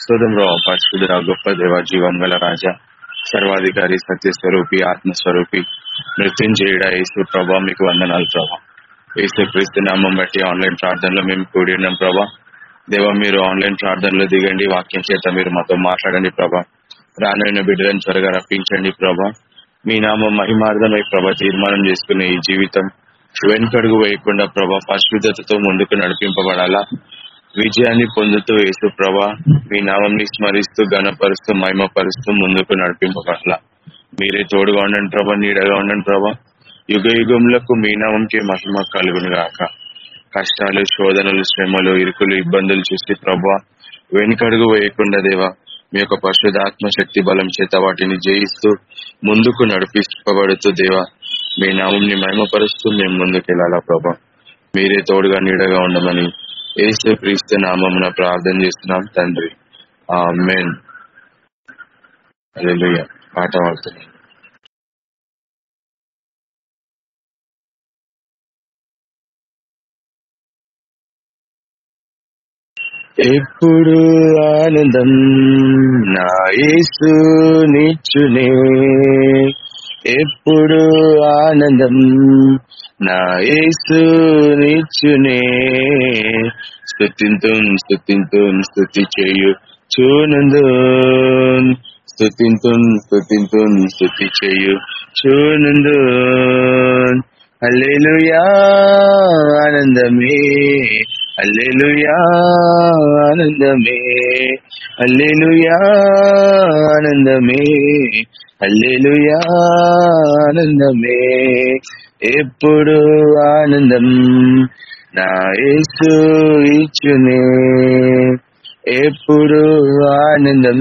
స్తోత్రం ప్రభావ గొప్ప దేవ జీవం గల రాజా సర్వాధికారి సత్యస్వరూపి ఆత్మస్వరూపి మృత్యుంజయుడ యేసు ప్రభా మీకు వందనాలు ప్రభా. యేసు క్రీస్తు నామం బట్టి ఆన్లైన్ ప్రార్థనలో మేము కూడి ఉన్నాం ప్రభా. దేవ మీరు ఆన్లైన్ ప్రార్థనలో దిగండి వాక్యం చేత మీరు మాతో మాట్లాడండి ప్రభా. రానైన బిడ్డలను త్వరగా రప్పించండి ప్రభా. మీ నామం మహిమార్థమై ప్రభా తీర్మానం చేసుకునే ఈ జీవితం వెనుకడుగు వేయకుండా ప్రభా పరిశుద్ధతతో ముందుకు నడిపింపబడాలా. విజయాన్ని పొందుతూ యేసు ప్రభా మీ నామంని స్మరిస్తూ గణపరుస్తూ మహిమపరుస్తూ ముందుకు నడిపింపబడాలా మీరే తోడుగా ఉండండి ప్రభా నీడగా ఉండండి ప్రభా. యుగ యుగములకు మీ నామంకి మహిమ కలుగును గాక. కష్టాలు శోధనలు శ్రమలు ఇరుకులు ఇబ్బందులు చూసి ప్రభా వెనుకడుగు వేయకుండా దేవా మీ యొక్క పరిశుధాత్మ శక్తి బలం చేత వాటిని జయిస్తూ ముందుకు నడిపించబడుతూ దేవా మీ నామంని మహిమపరుస్తూ మేము ముందుకు వెళ్ళాలా ప్రభా. మీరే తోడుగా నీడగా ఉండమని ఏసు క్రీస్తు నామం ప్రార్థన చేస్తున్నాం తండ్రి. ఆ మెయిన్ పాట పాడుతున్నాం ఎప్పుడు ఆనందం నా యేసు నిచ్చునే ఎప్పుడు ఆనందం? నా యేసు నిచ్చునే. స్థుతింతుం స్థుతింతుం స్థుతి చేయు చూనందు స్థుతింతుం స్థుతింతుం స్థుతి చేయు చూనందు అల్లెలుయా ఆనందమే. అల్లెలుయా ఆనందమే. అల్లెలుయా ఆనందమే. అల్లెలుయా ఆనందమే. ఎప్పుడు ఆనందం నా యేసు ఇచ్చునే. ఎప్పుడు ఆనందం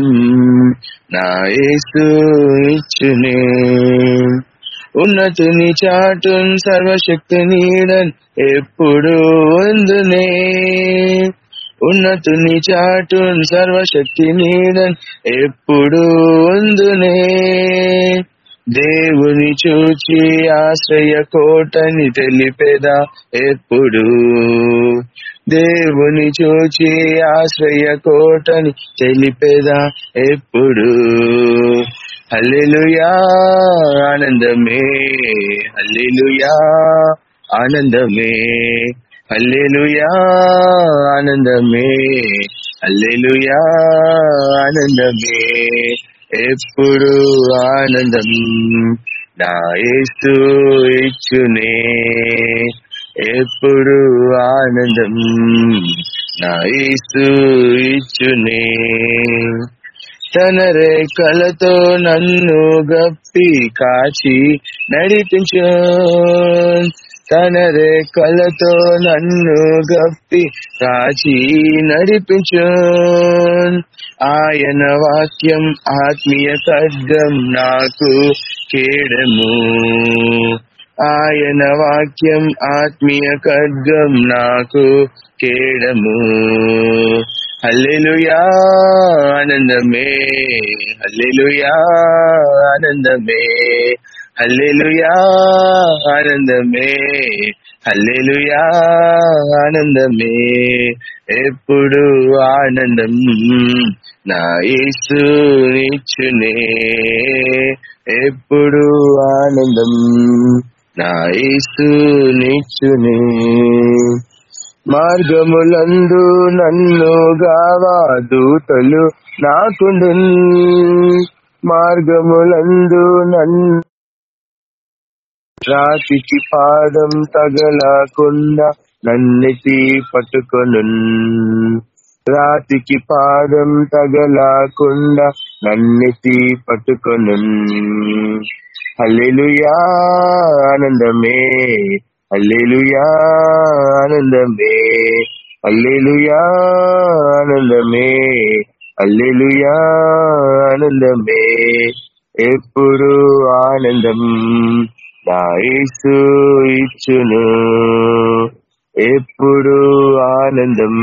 నా యేసు ఇచ్చునే. ఉన్నతుని చాటున్ సర్వశక్తి నీడన్ ఎప్పుడు ఉందునే ఉన్నతుని చాటున్ సర్వశక్తి నీడన్ ఎప్పుడు ఉందునే. దేవుని చూచి ఆశ్రయ కోటని తెలిపేదా ఎప్పుడు. దేవుని చూచి ఆశ్రయ కోటని తెలిపేదా ఎప్పుడు. హల్లెలుయా ఆనందమే హల్లెలుయా ఆనందమే. అల్లెలుయా ఆనందమే. అల్లెలుయా ఆనందమే. ఎప్పుడు ఆనందం నా యేసు ఇచ్చునే. ఎప్పుడు ఆనందం నా యేసు ఇచ్చునే. తన రేఖలతో నన్ను గప్పి కాచి నడిపించు. తన రేఖలతో నన్ను గప్పి కాచి నడిపించు. ఆయన వాక్యం ఆత్మీయ ఖడ్గం నాకు కేడము. ఆయన వాక్యం ఆత్మీయ ఖడ్గం నాకు కేడము. హల్లెలుయా ఆనందమే హల్లెలుయా ఆనందమే. హల్లెలూయా ఆనందమే. హల్లెలుయా ఆనందమే. ఎప్పుడు ఆనందం నా యేసు నిచ్చునే ఎప్పుడు ఆనందం నా యేసు నిచ్చునే మార్గములందు నన్ను గావా దూతలు నాకుండు మార్గములందు నన్ను రాతికి పాదం తగలకుండా నన్నెతి పట్టుకొను రాతికి పాదం తగలకుండా నన్నెతి పట్టుకొను హల్లెలూయా ఆనందమే హల్లెలూయా ఆనందమే హల్లెలూయా ఆనందమే హల్లెలూయా ఆనందమే. ఎప్పుడు ఆనందం. నా ఇచ్చును. ఎప్పుడు ఆనందం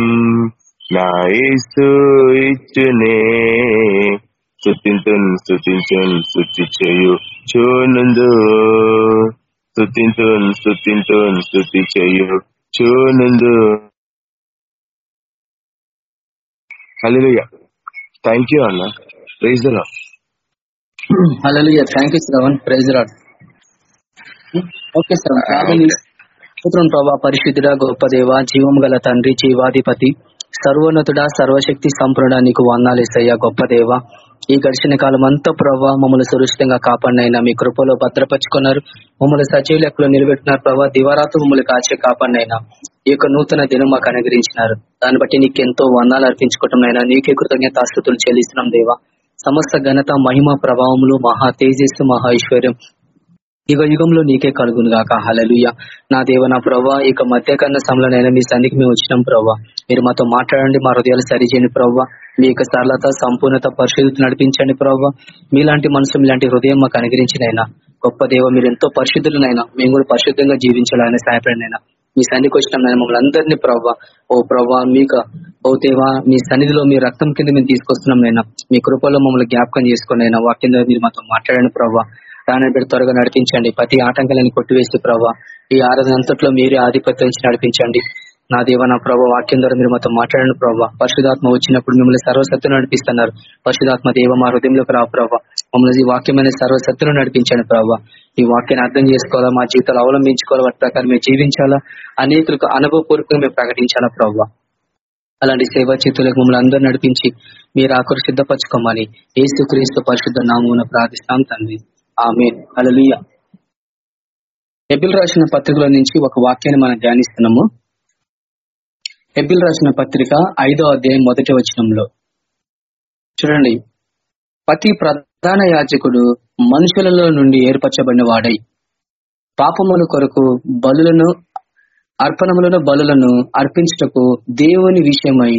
నా ఇచ్చునే. స్థుతింతున్ స్థుతించున్ స్థుతి చేయు చూనుందు. స్థుతింతున్ స్థుతింతున్ స్థుతి చేయు చూనుందు. హల్లెలూయా. థ్యాంక్ యూ అన్న. Praise law hallelujah. Thank you Shravan. Praise rod okay స్తోత్రం ప్రభా. పరిశుద్ధుడ గొప్ప దేవ జీవం గల తండ్రి జీవాధిపతి సర్వోన్నతుడ సర్వశక్తి సంపూర్ణ నీకు వందాలేసయ్యా గొప్ప దేవ ఈ గడిచిన కాలం అంతా ప్రభా మమ్మల్ని సురక్షితంగా కాపాడినైనా మీ కృపలో భద్రపరుచుకున్నారు. మమ్మల్ని సజీవ లెక్కలో నిలబెట్టినారు ప్రభా. దివారాత్రు మమ్మల్ని కాచే కాపాడినైనా ఈ యొక్క నూతన దినం మాకు అనుగ్రహించినారు. దాన్ని బట్టి నీకు ఎంతో వందాలు అర్పించుకోవటం నీకే కృతజ్ఞతాస్తుతులు చెల్లిస్తున్నాం దేవా. సమస్త ఘనత మహిమ ప్రభావములు మహా తేజస్సు మహా ఐశ్వర్యం. యుగ యుగంలో నీకే కలుగును గాక. హలలుయ నా దేవ నా ప్రభా ఇక మధ్యకన్న సమయంలోనైనా మీ సన్నిధికి మేము వచ్చినాం ప్రవ్వా. మీరు మాతో మాట్లాడండి మా హృదయాలు సరిచేయండి ప్రవ్వా. మీ యొక్క సరళత సంపూర్ణత పరిశుద్ధి నడిపించండి ప్రవ్వా. మీలాంటి మనసు మీలాంటి హృదయం మాకు అనుగ్రహించినైనా. గొప్ప దేవ మీరు ఎంతో పరిశుద్ధులనైనా. మేము కూడా పరిశుద్ధంగా జీవించాలని సహాయపడినైనా. మీ సన్నిధికి వచ్చినాం మమ్మల్ని అందరినీ ప్రవ్వా. ఓ ప్రవ్వా మీకు ఓ దేవా మీ సన్నిధిలో మీ రక్తం కింద మేము తీసుకొస్తున్నాం నైనా. మీ కృపలో మమ్మల్ని జ్ఞాపకం చేసుకుని అయినా వాక్యం మీరు మాతో మాట్లాడండి ప్రభా రాని బిడ్డ త్వరగా నడిపించండి. ప్రతి ఆటంకాలను కొట్టివేసి ప్రభా ఈ ఆరాధన అంతట్లో మీరే ఆధిపత్యం నడిపించండి. నా దేవ నా ప్రభావ వాక్యం ద్వారా మీరు మాతో మాట్లాడండి ప్రభావ పరిశుధాత్మ వచ్చినప్పుడు మిమ్మల్ని సర్వసత్తులు నడిపిస్తున్నారు. పరిశుధాత్మ దేవ మా హృదయంలోకి రా ప్రభా. మమ్మల్ని ఈ వాక్యమైన సర్వసత్తులు నడిపించండి ప్రభా. ఈ వాక్యాన్ని అర్థం చేసుకోవాలా? మా జీవితాలు అవలంబించుకోవాలి? వాటి ప్రకారం మేము జీవించాలా? అనేకులకు అనుభవపూర్వకంగా మేము ప్రకటించాలా ప్రభావ అలాంటి సేవా చేతులకు మమ్మల్ని అందరూ నడిపించి మీరు ఆకురు సిద్ధపరచుకోమని ఏసు క్రీస్తు పరిశుద్ధ నామూన ప్రార్థిస్తాం తండ్రి. ఆమె అలలుయ ఎబిల్ రాసిన పత్రికలో నుంచి ఒక వాక్యాన్ని మనం ధ్యానిస్తున్నాము. ఎబిల్ రాసిన పత్రిక ఐదో అధ్యాయం మొదటి వచనంలో. చూడండి. ప్రతి ప్రధాన యాజకుడు మనుషులలో నుండి ఏర్పరచబడిన వాడై పాపముల కొరకు బలులను అర్పణములను బలులను అర్పించుటకు దేవుని విషయమై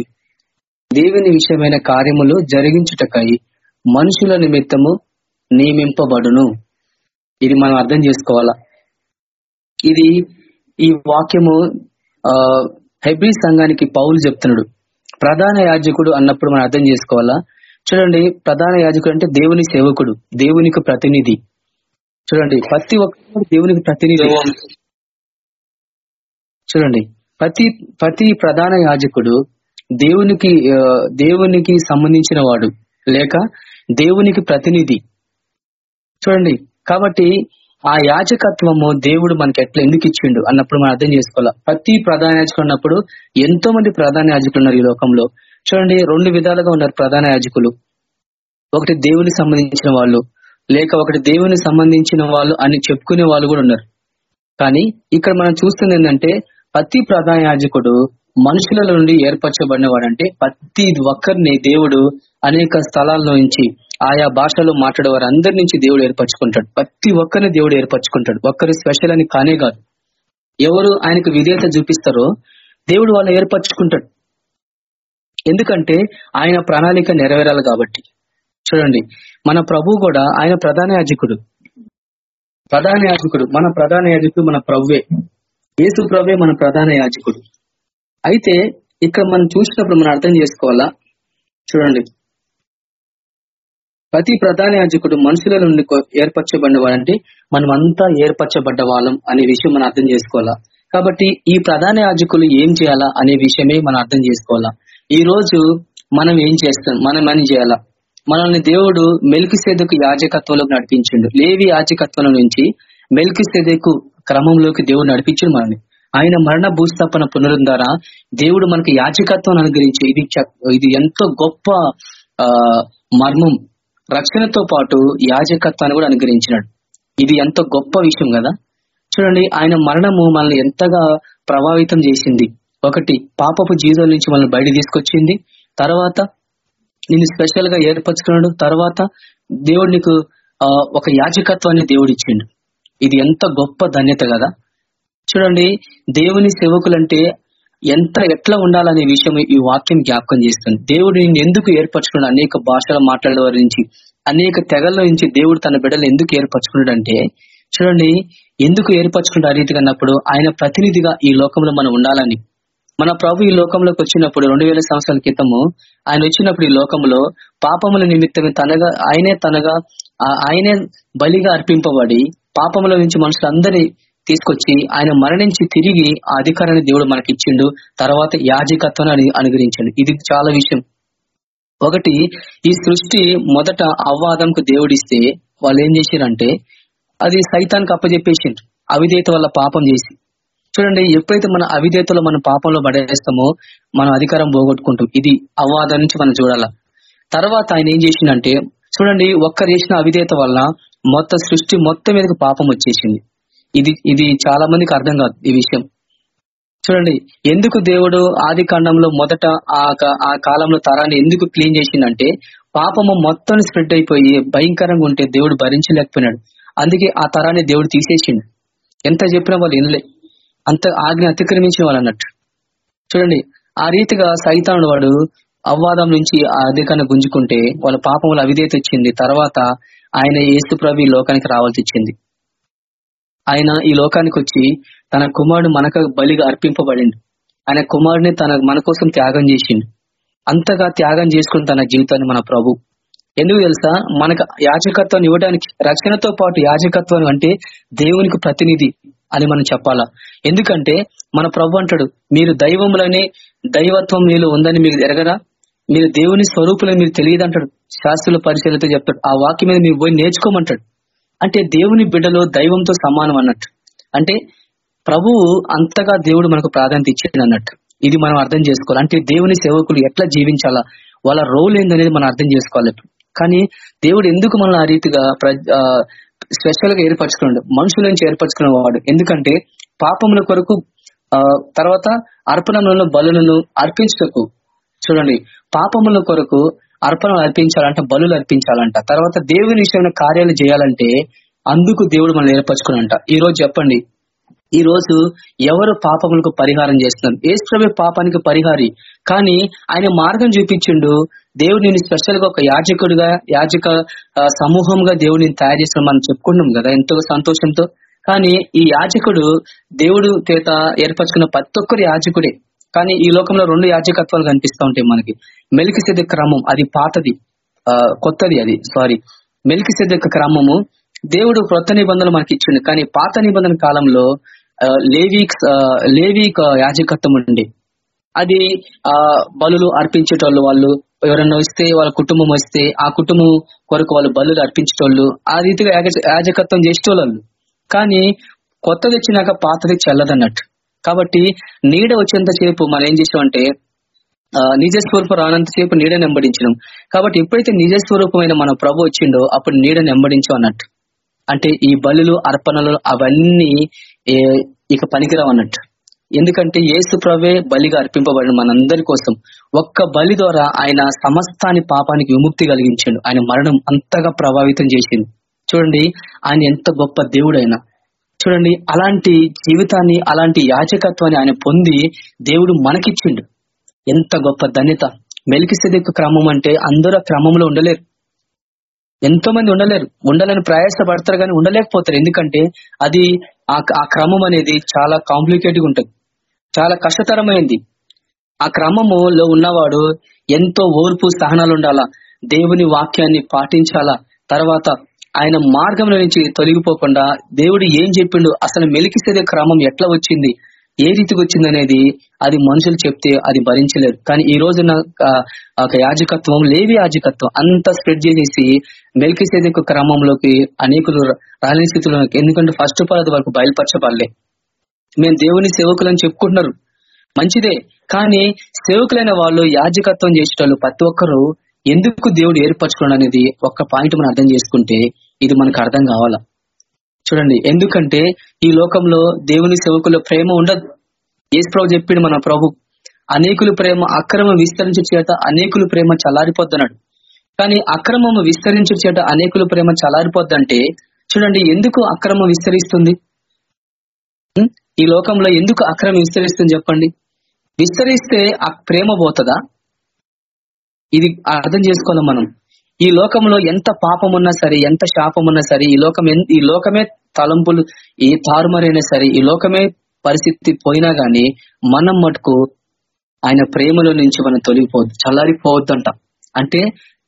దేవుని విషయమైన కార్యములు జరిగించుటకై మనుషుల నిమిత్తము నియమింపబడును. ఇది మనం అర్థం చేసుకోవాలా? ఇది ఈ వాక్యము హైబ్రీ హెబ్రి సంఘానికి పౌలు చెప్తున్నాడు. ప్రధాన యాజకుడు అన్నప్పుడు మనం అర్థం చేసుకోవాలా? చూడండి ప్రధాన యాజకుడు అంటే దేవుని సేవకుడు దేవునికి ప్రతినిధి. చూడండి ప్రతి ఒక్కరు దేవునికి ప్రతినిధి. చూడండి ప్రతి ప్రతి ప్రధాన యాజకుడు దేవునికి దేవునికి సంబంధించిన వాడు లేక దేవునికి ప్రతినిధి. చూడండి. కాబట్టి ఆ యాజకత్వము దేవుడు మనకి ఎట్లా ఎందుకు ఇచ్చిండు అన్నప్పుడు మనం అర్థం చేసుకోవాలి. ప్రతి ప్రధాన యాజకుడు ఉన్నప్పుడు ఎంతో మంది ప్రధాన యాజకులు ఉన్నారు ఈ లోకంలో. చూడండి రెండు విధాలుగా ఉన్నారు ప్రధాన యాజకులు. ఒకటి దేవునికి సంబంధించిన వాళ్ళు లేక ఒకటి దేవునికి సంబంధించిన వాళ్ళు అని చెప్పుకునే వాళ్ళు కూడా ఉన్నారు. కానీ ఇక్కడ మనం చూస్తుంది ఏంటంటే ప్రతి ప్రధాన యాజకుడు మనుషుల నుండి ఏర్పరచబడిన వాడంటే ప్రతి ఒక్కరిని దేవుడు అనేక స్థలాల నుంచి ఆయా భాషలో మాట్లాడే వారు అందరి నుంచి దేవుడు ఏర్పరచుకుంటాడు. ప్రతి ఒక్కరిని దేవుడు ఏర్పరచుకుంటాడు. ఒక్కరు స్పెషల్ అని కానే కాదు. ఎవరు ఆయనకు విధేయత చూపిస్తారో దేవుడు వాళ్ళని ఏర్పరచుకుంటాడు. ఎందుకంటే ఆయన ప్రణాళిక నెరవేరాలి కాబట్టి. చూడండి మన ప్రభు కూడా ఆయన ప్రధాన యాజకుడు. ప్రధాన యాజకుడు. మన ప్రధాన యాజకుడు మన ప్రభువే. యేసు ప్రభువే మన ప్రధాన యాజకుడు. అయితే ఇక్కడ మనం చూసినప్పుడు మనం అర్థం చేసుకోవాలా? చూడండి. ప్రతి ప్రధాన యాజకుడు మనుషుల నుండి ఏర్పరచబడిన వాడంటే మనం అంతా ఏర్పరచబడ్డ వాళ్ళం అనే విషయం మనం అర్థం చేసుకోవాలా? కాబట్టి ఈ ప్రధాన యాజకులు ఏం చేయాలా అనే విషయమే మనం అర్థం చేసుకోవాలా? ఈ రోజు మనం ఏం చేస్తాం? మనం ఏం చేయాలా? మనల్ని దేవుడు మెల్కి సేదకు యాజకత్వంలోకి నడిపించిండు. లేవి యాజకత్వం నుంచి మెల్కి సేదకు క్రమంలోకి దేవుడు నడిపించిండు మనల్ని. ఆయన మరణ భూస్థాపన పునరుద్ధార దేవుడు మనకి యాజకత్వం అనుగ్రహించి ఇది ఇది ఎంతో గొప్ప ఆ మర్మం. రక్షణతో పాటు యాజకత్వాన్ని కూడా అనుగ్రహించినాడు. ఇది ఎంతో గొప్ప విషయం కదా. చూడండి ఆయన మరణము మనల్ని ఎంతగా ప్రభావితం చేసింది. ఒకటి పాపపు జీవితం నుంచి మనల్ని బయట తీసుకొచ్చింది. తర్వాత నిన్ను స్పెషల్గా ఏర్పరచుకున్నాడు. తర్వాత దేవుడు నీకు ఒక యాజకత్వాన్ని దేవుడు ఇచ్చిండు. ఇది ఎంత గొప్ప ధన్యత కదా. చూడండి దేవుని సేవకులంటే ఎంత ఎట్లా ఉండాలనే విషయం ఈ వాక్యం జ్ఞాపకం చేస్తుంది. దేవుడు నిన్ను ఎందుకు ఏర్పరచుకున్నాడు? అనేక భాషలు మాట్లాడే వారి నుంచి అనేక తెగల నుంచి దేవుడు తన బిడ్డలు ఎందుకు ఏర్పరచుకున్నాడు అంటే చూడండి ఎందుకు ఏర్పరచుకుంటే ఆ రీతిగా అన్నప్పుడు ఆయన ప్రతినిధిగా ఈ లోకంలో మనం ఉండాలని. మన ప్రభు ఈ లోకంలోకి వచ్చినప్పుడు రెండు వేల సంవత్సరాల క్రితము ఆయన వచ్చినప్పుడు ఈ లోకంలో పాపముల నిమిత్తమే తనగా ఆయనే తనగా ఆ- ఆయనే బలిగా అర్పింపబడి పాపముల నుంచి మనుషులందరి తీసుకొచ్చి ఆయన మరణించి తిరిగి ఆ అధికారాన్ని దేవుడు మనకి ఇచ్చిండు తర్వాత యాజకత్వాన్ని అను- అనుగ్రహించండు. ఇది చాలా విషయం. ఒకటి ఈ సృష్టి మొదట అవ్వాదంకు దేవుడిస్తే వాళ్ళు ఏం చేసిరంటే అది సైతానికి అప్పజెప్పేసిండ్రు. అవిధేయత వల్ల పాపం చేసి. చూడండి ఎప్పుడైతే మన అవిధేయతలో మన పాపంలో పడేస్తామో మనం అధికారం పోగొట్టుకుంటాం. ఇది అవ్వాదం నుంచి మనం చూడాల. తర్వాత ఆయన ఏం చేసిండంటే చూడండి ఒక్కరు చేసిన అవిధేయత వల్ల మొత్తం సృష్టి మొత్తం మీదకి పాపం వచ్చేసింది. ఇది ఇది చాలా మందికి అర్థం కాదు ఈ విషయం. చూడండి ఎందుకు దేవుడు ఆది కాండంలో మొదట ఆ ఆ కాలంలో తరాన్ని ఎందుకు క్లీన్ చేసిందంటే పాపము మొత్తం స్ప్రెడ్ అయిపోయి భయంకరంగా ఉంటే దేవుడు భరించలేకపోయినాడు. అందుకే ఆ తరాన్ని దేవుడు తీసేసిండు. ఎంత చెప్పినా వాళ్ళు వినలే. అంత ఆజ్ఞ అతిక్రమించిన వాళ్ళు అన్నట్టు. చూడండి ఆ రీతిగా సైతానుడు వాడు అవ్వాదం నుంచి ఆ అధికాన్ని గుంజుకుంటే వాళ్ళ పాపములు అవిధేత తెచ్చింది తర్వాత ఆయన యేసు లోకానికి రావాల్సి వచ్చింది. ఆయన ఈ లోకానికి వచ్చి తన కుమారుడు మనకు బలిగా అర్పింపబడిండు. ఆయన కుమారుడిని తన మన కోసం త్యాగం చేసిండు. అంతగా త్యాగం చేసుకుని తన జీవితాన్ని మన ప్రభు. ఎందుకు తెలుసా? మనకు యాజకత్వం ఇవ్వడానికి రక్షణతో పాటు యాజకత్వం అంటే దేవునికి ప్రతినిధి అని మనం చెప్పాలా? ఎందుకంటే మన ప్రభు అంటాడు మీరు దైవములనే దైవత్వం మీలో ఉందని మీరు ఎరగరా? మీరు దేవుని స్వరూపులని మీరు తెలియదు అంటాడు శాస్త్రుల పరిశీలనతో చెప్తాడు ఆ వాక్యం మీద మీరు పోయి నేర్చుకోమంటాడు. అంటే దేవుని బిడ్డలో దైవంతో సమానం అన్నట్టు. అంటే ప్రభువు అంతగా దేవుడు మనకు ప్రాధాన్యత ఇచ్చేది అన్నట్టు. ఇది మనం అర్థం చేసుకోవాలి. అంటే దేవుని సేవకులు ఎట్లా జీవించాలా? వాళ్ళ రోల్ ఏందనేది మనం అర్థం చేసుకోవాలి కానీ దేవుడు ఎందుకు మనల్ని ఆ రీతిగా స్పెషల్గా ఏర్పరచుకున్నాడు? మనుషుల నుంచి ఏర్పరచుకున్నవాడు ఎందుకంటే పాపముల కొరకు ఆ తర్వాత అర్పణలను బలులను అర్పించటకు చూడండి. పాపముల కొరకు అర్పణలు అర్పించాలంట బలులు అర్పించాలంట. తర్వాత దేవుని విషయమైన కార్యాలు చేయాలంటే అందుకు దేవుడు మనం ఏర్పరచుకున్నంట ఈ రోజు చెప్పండి. ఈ రోజు ఎవరు పాపములకు పరిహారం చేస్తున్నారు? ఏసుప్రభు పాపానికి పరిహారి. కానీ ఆయన మార్గం చూపించిండు. దేవుడు నేను స్పెషల్గా ఒక యాజకుడిగా యాజక సమూహంగా దేవుడిని తయారు చేసిన మనం చెప్పుకుంటున్నాం కదా ఎంతో సంతోషంతో. కానీ ఈ యాజకుడు దేవుడు చేత ఏర్పరచుకున్న ప్రతి ఒక్కరు యాజకుడే. కానీ ఈ లోకంలో రెండు యాజకత్వాలు కనిపిస్తూ ఉంటాయి మనకి. మెలికి క్రమం అది పాతది ఆ, కొత్తది అది సారీ మెలికి క్రమము దేవుడు క్రొత్త నిబంధనలు మనకి ఇచ్చిండు కానీ పాత నిబంధన కాలంలో ఆ, లేవి లేవి యాజకత్వం ఉండే. అది ఆ బలులు అర్పించేటోళ్ళు వాళ్ళు ఎవరైనా వస్తే వాళ్ళ కుటుంబం వస్తే ఆ కుటుంబం కొరకు వాళ్ళు బలులు అర్పించేటోళ్ళు ఆ రీతిగా యాజ- యాజకత్వం చేసేటోళ్ళు. కానీ కొత్తది వచ్చినాక పాతది చెల్లదన్నట్టు. కాబట్టి నీడ వచ్చేంత సేపు మనం ఏం చేసామంటే నిజ స్వరూపం రానంతసేపు నీడని వెంబడించడం. కాబట్టి ఎప్పుడైతే నిజ స్వరూపమైన మన ప్రభు వచ్చిండో అప్పుడు నీడని వెంబడించు అన్నట్టు. అంటే ఈ బలులు అర్పణలు అవన్నీ ఇక పనికిరావు అన్నట్టు. ఎందుకంటే యేసు ప్రభే బలిగా అర్పింపబడిన మనందరి కోసం. ఒక్క బలి ద్వారా ఆయన సమస్తాని పాపానికి విముక్తి కలిగించాడు. ఆయన మరణం అంతగా ప్రభావితం చేసింది చూడండి ఆయన ఎంత గొప్ప దేవుడు ఆయన చూడండి అలాంటి జీవితాన్ని అలాంటి యాచకత్వాన్ని ఆయన పొంది దేవుడు మనకిచ్చిండు. ఎంత గొప్ప ధన్యత. మెలికిసెదెక్కు క్రమం అంటే అందరూ క్రమంలో ఉండలేరు. ఎంతో మంది ఉండలేరు. ఉండాలని ప్రయాసపడతారు కానీ ఉండలేకపోతారు. ఎందుకంటే అది ఆ ఆ క్రమం అనేది చాలా కాంప్లికేటెడ్ ఉంటుంది. చాలా కష్టతరమైంది. ఆ క్రమములో ఉన్నవాడు ఎంతో ఓర్పు సహనాలు ఉండాలా? దేవుని వాక్యాన్ని పాటించాలా? తర్వాత ఆయన మార్గంలో నుంచి తొలగిపోకుండా దేవుడు ఏం చెప్పిండు? అసలు మెలికిసేదే క్రమం ఎట్లా వచ్చింది? ఏ రీతికి వచ్చిందనేది అది మనుషులు చెప్తే అది భరించలేదు కానీ ఈ రోజున ఒక యాజకత్వం లేవి యాజకత్వం అంత స్ప్రెడ్ చేసేసి మెలికిసేదకు క్రమంలోకి అనేకులు రాలేని స్థితిలో ఎందుకంటే ఫస్ట్ ఆఫ్ ఆల్ అది వాళ్ళకు బయలుపరచబడలే. మేము దేవుని సేవకులని చెప్పుకుంటున్నారు. మంచిదే. కానీ సేవకులైన వాళ్ళు యాజకత్వం చేసేటోళ్ళు ప్రతి ఒక్కరు ఎందుకు దేవుడు ఏర్పరచుకోవడం అనేది ఒక్క పాయింట్ మనం అర్థం చేసుకుంటే ఇది మనకు అర్థం కావాలా? చూడండి ఎందుకంటే ఈ లోకంలో దేవుని సేవకుల ప్రేమ ఉండదు. యేసు ప్రభు చెప్పిండు మన ప్రభు అనేకులు ప్రేమ అక్రమం విస్తరించే చేత అనేకులు ప్రేమ చల్లారిపోద్దన్నాడు. కానీ అక్రమము విస్తరించు చేత అనేకులు ప్రేమ చల్లారిపోద్దంటే చూడండి ఎందుకు అక్రమం విస్తరిస్తుంది? ఈ లోకంలో ఎందుకు అక్రమం విస్తరిస్తుంది చెప్పండి? విస్తరిస్తే ఆ ప్రేమ పోతుందా? ఇది అర్థం చేసుకోవాలి మనం. ఈ లోకంలో ఎంత పాపం ఉన్నా సరే ఎంత శాపం ఉన్నా సరే ఈ లోకం ఈ లోకమే తలంపులు ఏ తారుమారైనా సరే ఈ లోకమే పరిస్థితి పోయినా గాని మనం మటుకు ఆయన ప్రేమలో నుంచి మనం తొలగిపోవద్దు చల్లారిపోవద్దంట. అంటే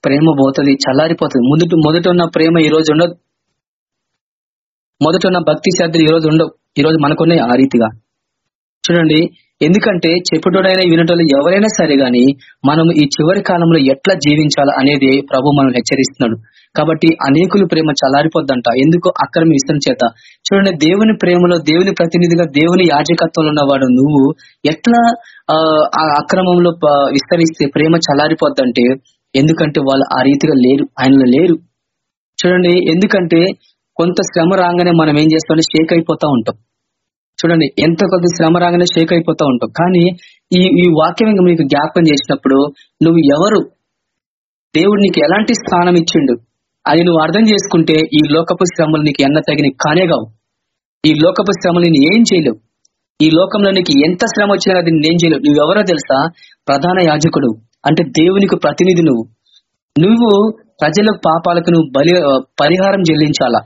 ప్రేమ పోతుంది చల్లారిపోతుంది. ముందు మొదట ఉన్న ప్రేమ ఈ రోజు ఉండదు. మొదట ఉన్న భక్తి శ్రద్ధలు ఈ రోజు ఉండవు. ఈ రోజు మనకున్నాయి ఆ రీతిగా. చూడండి ఎందుకంటే చెప్పుటోడైనా వినటోళ్ళు ఎవరైనా సరే గాని మనం ఈ చివరి కాలంలో ఎట్లా జీవించాలి అనేది ప్రభు మనం హెచ్చరిస్తున్నాడు. కాబట్టి అనేకులు ప్రేమ చలారిపోద్దంట ఎందుకు? అక్రమ ఇష్టం చేత. చూడండి దేవుని ప్రేమలో దేవుని ప్రతినిధిగా దేవుని యాజకత్వంలో ఉన్నవాడు నువ్వు ఎట్లా ఆ, అక్రమంలో విస్తరిస్తే ప్రేమ చల్లారిపోద్దంటే ఎందుకంటే వాళ్ళు ఆ రీతిగా లేరు. ఆయనలో లేరు. చూడండి ఎందుకంటే కొంత శ్రమ రాగానే మనం ఏం చేస్తామంటే షేక్ అయిపోతా ఉంటాం. చూడండి ఎంత కొద్ది శ్రమ రాగానే షేక్ అయిపోతా ఉంటావు. కానీ ఈ ఈ వాక్యం ఇంకా మీకు జ్ఞాపకం చేసినప్పుడు నువ్వు ఎవరు? దేవుడు నీకు ఎలాంటి స్థానం ఇచ్చిండు? అది నువ్వు అర్థం చేసుకుంటే ఈ లోకపు శ్రమలు నీకు ఎన్న తగిన కానేగావు ఈ లోకపు శ్రమలు నేను ఏం చేయలేవు. ఈ లోకంలో నీకు ఎంత శ్రమ వచ్చినా అది నేను చేయలేవు. నువ్వెవరో తెలుసా? ప్రధాన యాజకుడు. అంటే దేవునికి ప్రతినిధి నువ్వు. నువ్వు ప్రజల పాపాలకు నువ్వు బలి పరిహారం చెల్లించాలా?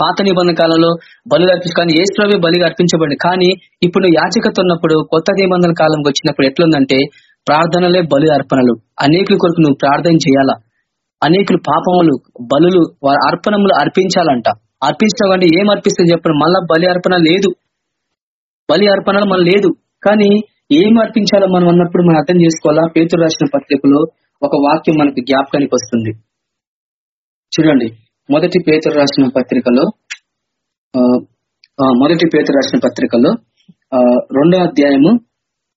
పాత నిబంధన కాలంలో బలు అర్పించు కానీ ఏసులోవే బలిగా అర్పించబడి కానీ ఇప్పుడు యాచకత ఉన్నప్పుడు కొత్త నిబంధన కాలంకి వచ్చినప్పుడు ఎట్లుందంటే ప్రార్థనలే బలి అర్పణలు. అనేకుల కొరకు నువ్వు ప్రార్థన చేయాలా? అనేకులు పాపములు బలులు అర్పణములు అర్పించాలంట. అర్పించడం అంటే ఏం అర్పిస్తుంది చెప్పండి. మళ్ళా బలి అర్పణ లేదు. బలి అర్పణలు మన లేదు. కానీ ఏం అర్పించాలో మనం అన్నప్పుడు మనం అర్థం చేసుకోవాలా? పేతురు రాసిన పత్రికలో ఒక వాక్యం మనకు జ్ఞాపకానికి వస్తుంది. చూడండి. మొదటి పేతురు రాసిన పత్రికలో ఆ, మొదటి పేతురు రాసిన పత్రికలో ఆ, రెండో అధ్యాయము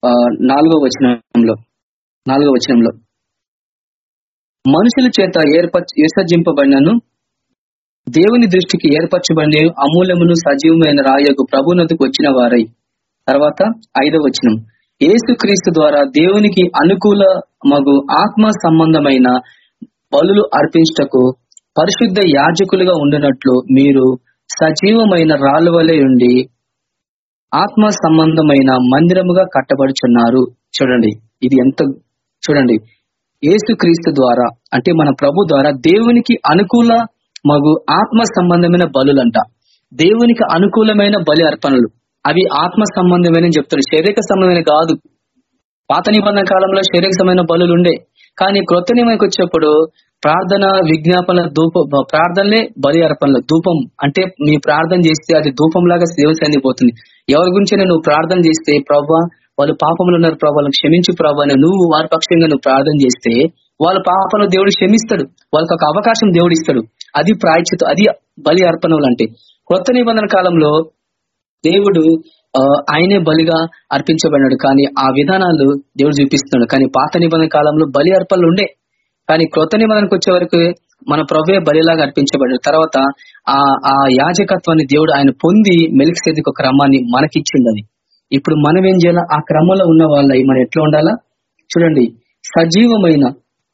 ఆ, నాలుగో వచనంలో నాలుగో వచనంలో. మనుషుల చేత ఏర్పరచ విసర్జింపబడినను దేవుని దృష్టికి ఏర్పరచబడిన అమూల్యమును సజీవమైన రాయకు ప్రభునతకు వచ్చిన వారై. తర్వాత ఐదవ వచనం. ఏసుక్రీస్తు ద్వారా దేవునికి అనుకూల మగు ఆత్మ సంబంధమైన బలులు అర్పించటకు పరిశుద్ధ యాజకులుగా ఉండినట్లు మీరు సజీవమైన రాళ్ళ వలె ఉండి ఆత్మ సంబంధమైన మందిరముగా కట్టబడుచున్నారు. చూడండి ఇది ఎంత చూడండి ఏసుక్రీస్తు ద్వారా అంటే మన ప్రభు ద్వారా దేవునికి అనుకూల మగు ఆత్మ సంబంధమైన బలులంట. దేవునికి అనుకూలమైన బలి అర్పణలు. అవి ఆత్మ సంబంధమైన చెప్తాడు శారీరక సంబంధమైన కాదు. పాత నిబంధన కాలంలో శారీరక సంబంధమైన బలులు ఉండే కానీ క్రొత్త నియమానికి వచ్చేప్పుడు ప్రార్థన విజ్ఞాపన ధూప ప్రార్థనలే బలి అర్పణలు. ధూపం అంటే మీ ప్రార్థన చేస్తే అది ధూపం లాగా దేవుని సన్నిధికి పోతుంది. ఎవరి గురించి నువ్వు ప్రార్థన చేస్తే ప్రభా వాళ్ళు పాపంలో ఉన్నారు ప్రభా క్షమించు ప్రభా నువ్వు వారి పక్షంగా నువ్వు ప్రార్థన చేస్తే వాళ్ళ పాపంలో దేవుడు క్షమిస్తాడు. వాళ్ళకి ఒక అవకాశం దేవుడు ఇస్తాడు. అది ప్రాయచిత అది బలి అర్పణలు అంటే. కొత్త నిబంధన కాలంలో దేవుడు ఆయనే బలిగా అర్పించబడినాడు. కానీ ఆ విధానాలు దేవుడు చూపిస్తున్నాడు. కానీ పాత నిబంధన కాలంలో బలి అర్పణలు ఉండే. కానీ క్రొత్త నిబంధనకు వచ్చే వరకు మన ప్రభువే బలిలాగా అర్పించబడ్డాడు. తర్వాత ఆ ఆ యాజకత్వాన్ని దేవుడు ఆయన పొంది మెలికి ఒక క్రమాన్ని మనకిచ్చిందని. ఇప్పుడు మనం ఏం చేయాలా? ఆ క్రమంలో ఉన్న వాళ్ళ మనం ఎట్లా ఉండాలా? చూడండి. సజీవమైన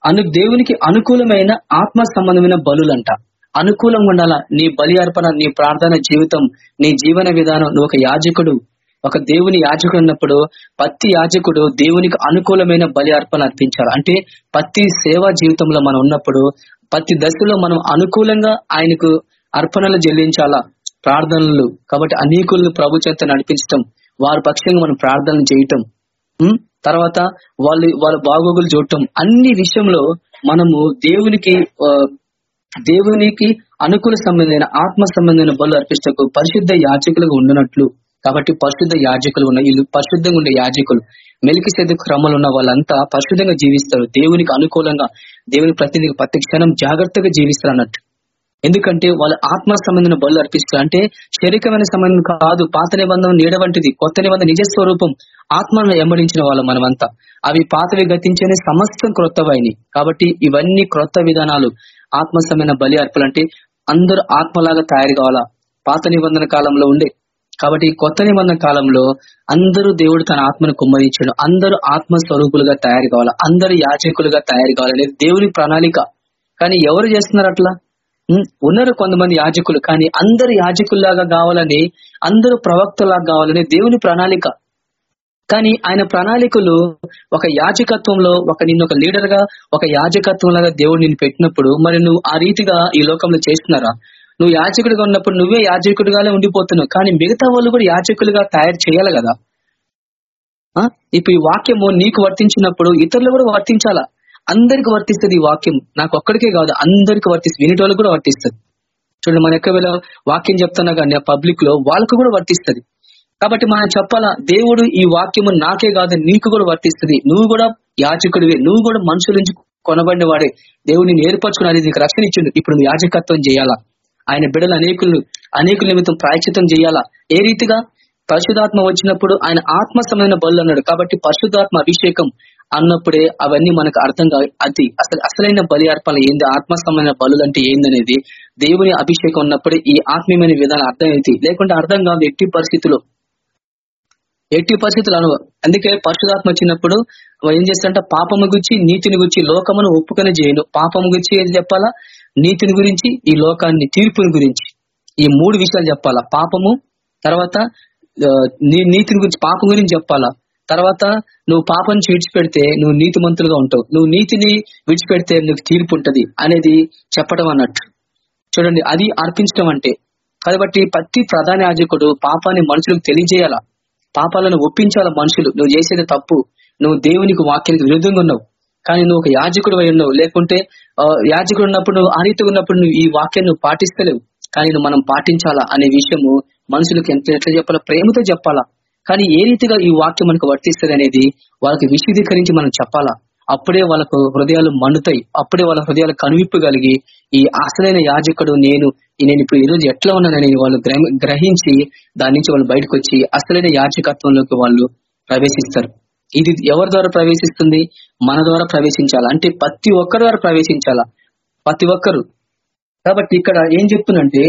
అను దేవునికి అనుకూలమైన ఆత్మ సంబంధమైన బలులంట. అనుకూలంగా ఉండాలా? నీ బలి అర్పణ నీ ప్రార్థన జీవితం నీ జీవన విధానం. నువ్వు ఒక యాజకుడు. ఒక దేవుని యాజకుడు ఉన్నప్పుడు ప్రతి యాజకుడు దేవునికి అనుకూలమైన బలి అర్పణ అర్పించాలి. అంటే ప్రతి సేవా జీవితంలో మనం ఉన్నప్పుడు ప్రతి దశలో మనం అనుకూలంగా ఆయనకు అర్పణలు చెల్లించాలా? ప్రార్థనలు. కాబట్టి అనేకులను ప్రభు చేత నడిపించటం. వారి పక్షంగా మనం ప్రార్థనలు చేయటం. తర్వాత వాళ్ళు వాళ్ళ బాగోగులు చూడటం. అన్ని విషయంలో మనము దేవునికి దేవునికి అనుకూల సంబంధమైన ఆత్మ సంబంధమైన బలు అర్పిస్తకు పరిశుద్ధ యాజకులుగా ఉండనట్లు. కాబట్టి పరిశుద్ధ యాజకులు ఉన్న వీళ్ళు పరిశుద్ధంగా ఉండే యాజకులు మెలికి సేద క్రమంలో ఉన్న వాళ్ళంతా పరిశుద్ధంగా జీవిస్తారు. దేవునికి అనుకూలంగా దేవుని ప్రతినిధి ప్రతి క్షణం జాగ్రత్తగా జీవిస్తారు అన్నట్టు. ఎందుకంటే వాళ్ళు ఆత్మ సంబంధమైన బలు అర్పిస్తారు. అంటే శరీరమైన సంబంధం కాదు పాత నిబంధన నీడ వంటిది కొత్త నిబంధన నిజ స్వరూపం ఆత్మను ఎమ్మడించిన వాళ్ళు మనమంతా. అవి పాతవి గతించని సమస్తం క్రొత్తవైనవి కాబట్టి ఇవన్నీ క్రొత్త విధానాలు. ఆత్మస్థమైన బలి అర్పలు అంటే అందరూ ఆత్మలాగా తయారు కావాలా? పాత నిబంధన కాలంలో ఉండే. కాబట్టి కొత్త నిబంధన కాలంలో అందరూ దేవుడు తన ఆత్మను కుమ్మరించాడు. అందరూ ఆత్మ స్వరూపులుగా తయారు కావాలి? అందరూ యాచకులుగా తయారు కావాలనేది దేవుని ప్రణాళిక. కానీ ఎవరు చేస్తున్నారు అట్లా? ఉన్నారు కొంతమంది యాజకులు. కానీ అందరు యాజకుల్లాగా కావాలని అందరూ ప్రవక్తలాగా కావాలని దేవుని ప్రణాళిక. కానీ ఆయన ప్రణాళికలు ఒక యాజకత్వంలో ఒక నిన్ను ఒక లీడర్గా ఒక యాజకత్వంలాగా దేవుడు నిన్ను పెట్టినప్పుడు మరి నువ్వు ఆ రీతిగా ఈ లోకంలో చేస్తున్నారా? నువ్వు యాజకుడిగా ఉన్నప్పుడు నువ్వే యాజకుడిగానే ఉండిపోతున్నావు. కానీ మిగతా వాళ్ళు కూడా యాజకులుగా తయారు చేయాలి కదా? ఇప్పుడు ఈ వాక్యము నీకు వర్తించినప్పుడు ఇతరులు కూడా వర్తించాలా? అందరికి వర్తిస్తుంది ఈ వాక్యం నాకు ఒక్కడికే కాదు అందరికి వర్తిస్తుంది. వినేటోళ్ళకి కూడా వర్తిస్తుంది. చూడండి మన ఎక్కడ వాక్యం చెప్తున్నా కానీ పబ్లిక్లో వాళ్ళకు కూడా వర్తిస్తుంది. కాబట్టి మనం చెప్పాలా దేవుడు ఈ వాక్యము నాకే కాదు నీకు కూడా వర్తిస్తుంది. నువ్వు కూడా యాచకుడివే నువ్వు కూడా మనుషుల నుంచి కొనబడిన వాడే దేవుడు నేను ఏర్పరచుకున్నది నీకు రక్షణ ఇచ్చిండు. ఇప్పుడు నువ్వు యాజకత్వం చేయాలా? ఆయన బిడ్డలు అనేకులు అనేకుల నిమిత్తం ప్రాయచితం చేయాలా? ఏ రీతిగా? పరిశుధాత్మ వచ్చినప్పుడు ఆయన ఆత్మ సంబంధమైన బలు అన్నాడు. కాబట్టి పరిశుధాత్మ అభిషేకం అన్నప్పుడే అవన్నీ మనకు అర్థం కావు. అది అసలు అసలైన బలి అర్పణ ఏంది? ఆత్మస్థమైన బలు అంటే ఏందనేది? దేవుని అభిషేకం ఉన్నప్పుడే ఈ ఆత్మీయమైన విధానం అర్థమైంది. లేకుంటే అర్థం కాదు ఎట్టి పరిస్థితుల్లో. ఎట్టి పరిస్థితులు అనుభవం అందుకే పరిశుధాత్మ వచ్చినప్పుడు ఏం చేస్తారంటే పాపము గురించి నీతిని గురించి లోకమును ఒప్పుకొని చేయను. పాపము గురించి ఏది చెప్పాలా? నీతిని గురించి ఈ లోకాన్ని తీర్పుని గురించి. ఈ మూడు విషయాలు చెప్పాలా? పాపము తర్వాత నీ నీతిని గురించి పాపం గురించి చెప్పాలా? తర్వాత నువ్వు పాపం నుంచి విడిచిపెడితే నువ్వు నీతిమంతులుగా ఉంటావు. నువ్వు నీతిని విడిచిపెడితే నీకు తీర్పు ఉంటది అనేది చెప్పడం అన్నట్టు. చూడండి అది అర్పించడం అంటే. కాబట్టి ప్రతి ప్రధాన యాజకుడు పాపాన్ని మనుషులకు తెలియజేయాలా? పాపాలను ఒప్పించాల మనుషులు. నువ్వు చేసేది తప్పు. నువ్వు దేవునికి వాక్యానికి విరుద్ధంగా ఉన్నావు. కానీ నువ్వు ఒక యాజకుడు అయి ఉన్నావు. లేకుంటే యాజకుడు ఉన్నప్పుడు నువ్వు అరీతిగా ఉన్నప్పుడు నువ్వు ఈ వాక్యాన్ని నువ్వు పాటిస్తలేవు. కానీ నువ్వు మనం పాటించాలా అనే విషయము మనుషులకు ఎంత ఎట్లా చెప్పాలా ప్రేమతో చెప్పాలా. కానీ ఏ రీతిగా ఈ వాక్యం మనకు వర్తిస్తుంది అనేది వాళ్ళకి విశదీకరించి మనం చెప్పాలా? అప్పుడే వాళ్ళకు హృదయాలు మండుతాయి. అప్పుడే వాళ్ళ హృదయాలు కనువిప్పు కలిగి ఈ అసలైన యాజకుడు నేను నేను ఇప్పుడు ఈ రోజు ఎట్లా ఉన్నానని వాళ్ళు గ్రహించి దాని నుంచి వాళ్ళు బయటకు వచ్చి అసలైన యాజకత్వంలోకి వాళ్ళు ప్రవేశిస్తారు. ఇది ఎవరి ద్వారా ప్రవేశిస్తుంది? మన ద్వారా ప్రవేశించాలా? అంటే ప్రతి ఒక్కరి ద్వారా ప్రవేశించాలా? ప్రతి ఒక్కరు. కాబట్టి ఇక్కడ ఏం చెప్తున్నంటే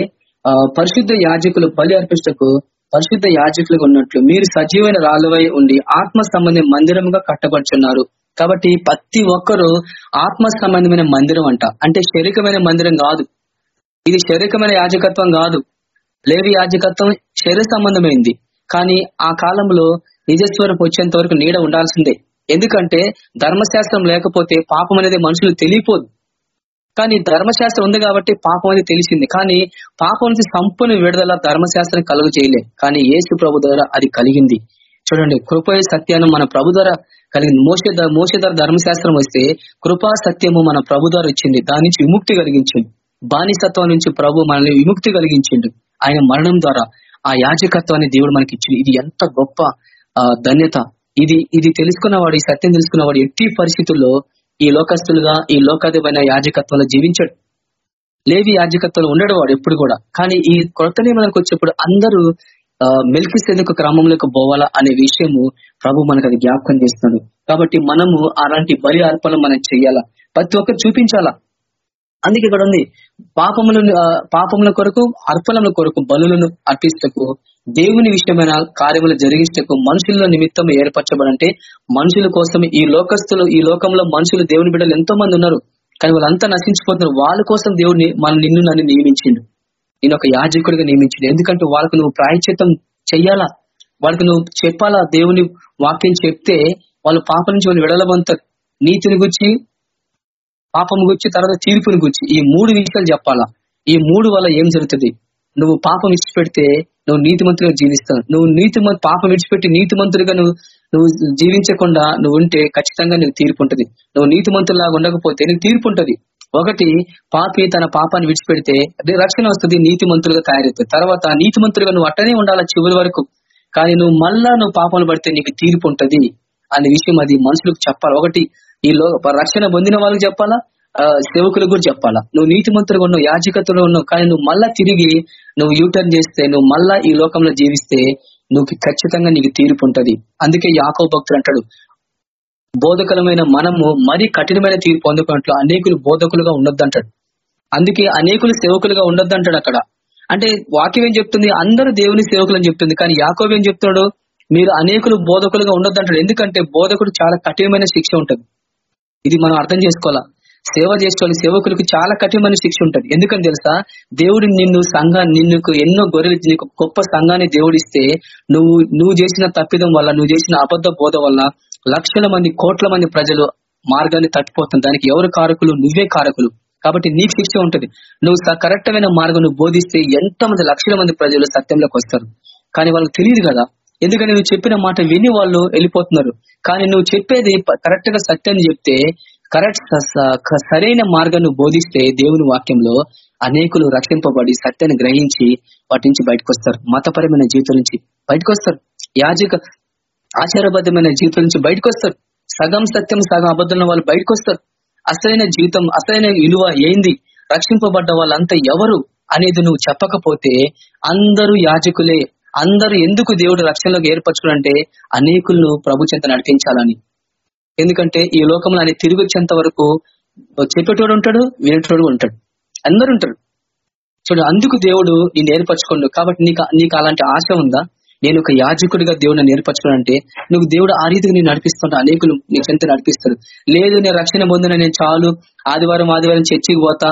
ఆ, పరిశుద్ధ యాజకులు బలి అర్పించటకు పరిశుద్ధ యాజకులుగా ఉన్నట్లు మీరు సజీవమైన రాళ్ళవై ఉండి ఆత్మ సంబంధి మందిరముగా కట్టబడుచున్నారు. కాబట్టి ప్రతి ఒక్కరు ఆత్మ సంబంధమైన మందిరం అంట. అంటే శరీరమైన మందిరం కాదు. ఇది శరీరమైన యాజకత్వం కాదు. లేవి యాజకత్వం శరీర సంబంధమైంది. కానీ ఆ కాలంలో నిజస్వరూపు వచ్చేంత వరకు నీడ ఉండాల్సిందే. ఎందుకంటే ధర్మశాస్త్రం లేకపోతే పాపం అనేది మనుషులు తెలియపోదు. కానీ ధర్మశాస్త్రం ఉంది కాబట్టి పాపం అనేది తెలిసింది. కానీ పాపం నుంచి సంపూర్ణ విడుదల ధర్మశాస్త్రం కలుగు చేయలే. కానీ ఏసు ప్రభు ద్వారా అది కలిగింది. చూడండి కృపయ సత్యాన్ని మన ప్రభు ద్వారా కలిగింది మోసే ద- మోసే ద్వారా ధర్మశాస్త్రం వస్తే కృపా సత్యము మన ప్రభు ద్వారా ఇచ్చింది. దాని నుంచి విముక్తి కలిగించింది బానిసత్వం నుంచి ప్రభు మనల్ని విముక్తి కలిగించిండు. ఆయన మరణం ద్వారా ఆ యాజకత్వాన్ని దేవుడు మనకి ఇచ్చింది ఇది ఎంత గొప్ప ధన్యత. ఇది ఇది తెలుసుకున్నవాడు ఈ సత్యం తెలుసుకున్నవాడు ఎట్టి పరిస్థితుల్లో ఈ లోకస్తులుగా ఈ లోకాధిపైన యాజకత్వంలో జీవించాడు. లేవి యాజకత్వంలో ఉండడు వాడు ఎప్పుడు కూడా. కానీ ఈ కొత్త నియమానికి వచ్చేప్పుడు అందరూ మెల్కి సెదకు క్రమంలోకి పోవాలా అనే విషయము ప్రభు మనకు అది జ్ఞాపకం చేస్తున్నాడు కాబట్టి మనము అలాంటి బలి అర్పణ మనం చెయ్యాలా ప్రతి ఒక్కరు చూపించాలా? అందుకే ఇక్కడ ఉంది పాపములను పాపముల కొరకు అర్పణల కొరకు బలులను అర్పిస్తకు దేవుని విషయమైన కార్యములు జరిగించకు మనుషుల నిమిత్తం ఏర్పరచబడంటే మనుషుల కోసం ఈ లోకస్తులు ఈ లోకంలో మనుషులు దేవుని బిడ్డలు ఎంతో మంది ఉన్నారు కానీ వాళ్ళంతా నశించిపోతున్నారు. వాళ్ళ కోసం దేవుడిని మన నిన్ను నన్ను నియమించిండు. నేను ఒక యాజకుడిగా నియమించిన. ఎందుకంటే వాళ్ళకు నువ్వు ప్రాయచితం చెయ్యాలా? వాళ్ళకి నువ్వు చెప్పాలా? దేవుని వాక్యం చెప్తే వాళ్ళు పాపం నుంచి వాళ్ళు విడలవంతారు నీతిని గుర్చి పాపం గుర్చి తర్వాత తీర్పుని గుర్చి ఈ మూడు విషయాలు చెప్పాలా? ఈ మూడు వల్ల ఏం జరుగుతుంది? నువ్వు పాపం విడిచిపెడితే నువ్వు నీతిమంతులుగా జీవిస్తావు. నువ్వు నీతి పాపం విడిచిపెట్టి నీతిమంతులుగా నువ్వు నువ్వు జీవించకుండా నువ్వు ఉంటే ఖచ్చితంగా నీకు తీర్పు ఉంటుంది. నువ్వు నీతిమంతులాగా ఉండకపోతే నీకు తీర్పు ఉంటుంది. ఒకటి పాపి తన పాపాన్ని విడిచిపెడితే రక్షణ వస్తుంది నీతిమంతులుగా తయారవుతుంది తర్వాత నీతిమంతులుగా నువ్వు అట్టనే ఉండాలి చివరి వరకు? కానీ నువ్వు మళ్ళా నువ్వు పాపాలు పడితే నీకు తీర్పు ఉంటది. అనే విషయం అది మనుషులకు చెప్పాలి? ఒకటి ఈ లో రక్షణ పొందిన వాళ్ళకి చెప్పాలా? సేవకులకు కూడా చెప్పాలా? నువ్వు నీతిమంతులుగా ఉన్నావు యాజకత్వంలో ఉన్నావు కానీ నువ్వు మళ్ళా తిరిగి నువ్వు యూటర్న్ చేస్తే నువ్వు మళ్ళా ఈ లోకంలో జీవిస్తే నువ్వు ఖచ్చితంగా నీకు తీర్పు ఉంటది. అందుకే యాకో భక్తుడు అంటాడు బోధకులమైన మనము మరి కఠినమైన తీర్పు పొందుకున్నట్లు అనేకులు బోధకులుగా ఉండొద్దంటాడు. అందుకే అనేకులు సేవకులుగా ఉండొద్దంటాడు అక్కడ. అంటే వాక్యం ఏం చెప్తుంది? అందరూ దేవుని సేవకులు అని చెప్తుంది. కానీ యాకోబ్ ఏం చెప్తున్నాడు? మీరు అనేకులు బోధకులుగా ఉండొద్దంటాడు. ఎందుకంటే బోధకుడు చాలా కఠినమైన శిక్ష ఉంటుంది. ఇది మనం అర్థం చేసుకోవాలా? సేవ చేసుకోవాలి సేవకులకు చాలా కఠినమైన శిక్ష ఉంటుంది. ఎందుకని తెలుసా? దేవుడు నిన్ను సంఘాన్ని నిన్నుకు ఎన్నో గొర్రెలు నీకు గొప్ప సంఘాన్ని దేవుడిస్తే నువ్వు నువ్వు చేసిన తప్పిదం వల్ల నువ్వు చేసిన అబద్ధ బోధ వల్ల లక్షల మంది కోట్ల మంది ప్రజలు మార్గాన్ని తప్పిపోతుంది దానికి ఎవరు కారకులు? నువ్వే కారకులు. కాబట్టి నీకు శిక్ష ఉంటుంది. నువ్వు కరెక్ట్ అయిన మార్గం బోధిస్తే ఎంత మంది లక్షల మంది ప్రజలు సత్యంలోకి వస్తారు. కానీ వాళ్ళకి తెలియదు కదా. ఎందుకని నువ్వు చెప్పిన మాట విని వాళ్ళు వెళ్ళిపోతున్నారు. కానీ నువ్వు చెప్పేది కరెక్ట్గా సత్యాన్ని చెప్తే కరెక్ట్ సరైన మార్గాన్ని బోధిస్తే దేవుని వాక్యంలో అనేకులు రక్షింపబడి సత్యాన్ని గ్రహించి వాటి నుంచి బయటకు వస్తారు మతపరమైన జీవితం నుంచి బయటకు వస్తారు యాజక ఆచారబద్ధమైన జీవితం నుంచి బయటకు వస్తారు సగం సత్యం సగం అబద్ధం వాళ్ళు బయటకు వస్తారు అసలైన జీవితం అసలైన విలువ ఏంది? రక్షింపబడ్డ వాళ్ళంతా ఎవరు అనేది నువ్వు చెప్పకపోతే అందరూ యాజకులే. అందరూ ఎందుకు దేవుడు రక్షణలోకి ఏర్పరచుకునంటే అనేకులను ప్రభు చెంత నడిపించాలని. ఎందుకంటే ఈ లోకంలో ఆయన తిరిగి వచ్చేంత వరకు చెప్పేటోడు ఉంటాడు వినేటోడు ఉంటాడు. అందరు ఉంటారు. చూడు అందుకు దేవుడు నేను ఏర్పరచుకోండు కాబట్టి నీకు నీకు అలాంటి ఆశ ఉందా? నేను ఒక యాజకుడిగా దేవుడు నేర్పరచుకోనంటే నువ్వు దేవుడు ఆ రీతికి నేను నడిపిస్తుంటా అనేకులు నీ చెంత నడిపిస్తారు? లేదు నేను రక్షణ పొందిన నేను చాలు. ఆదివారం ఆదివారం చర్చికి పోతా.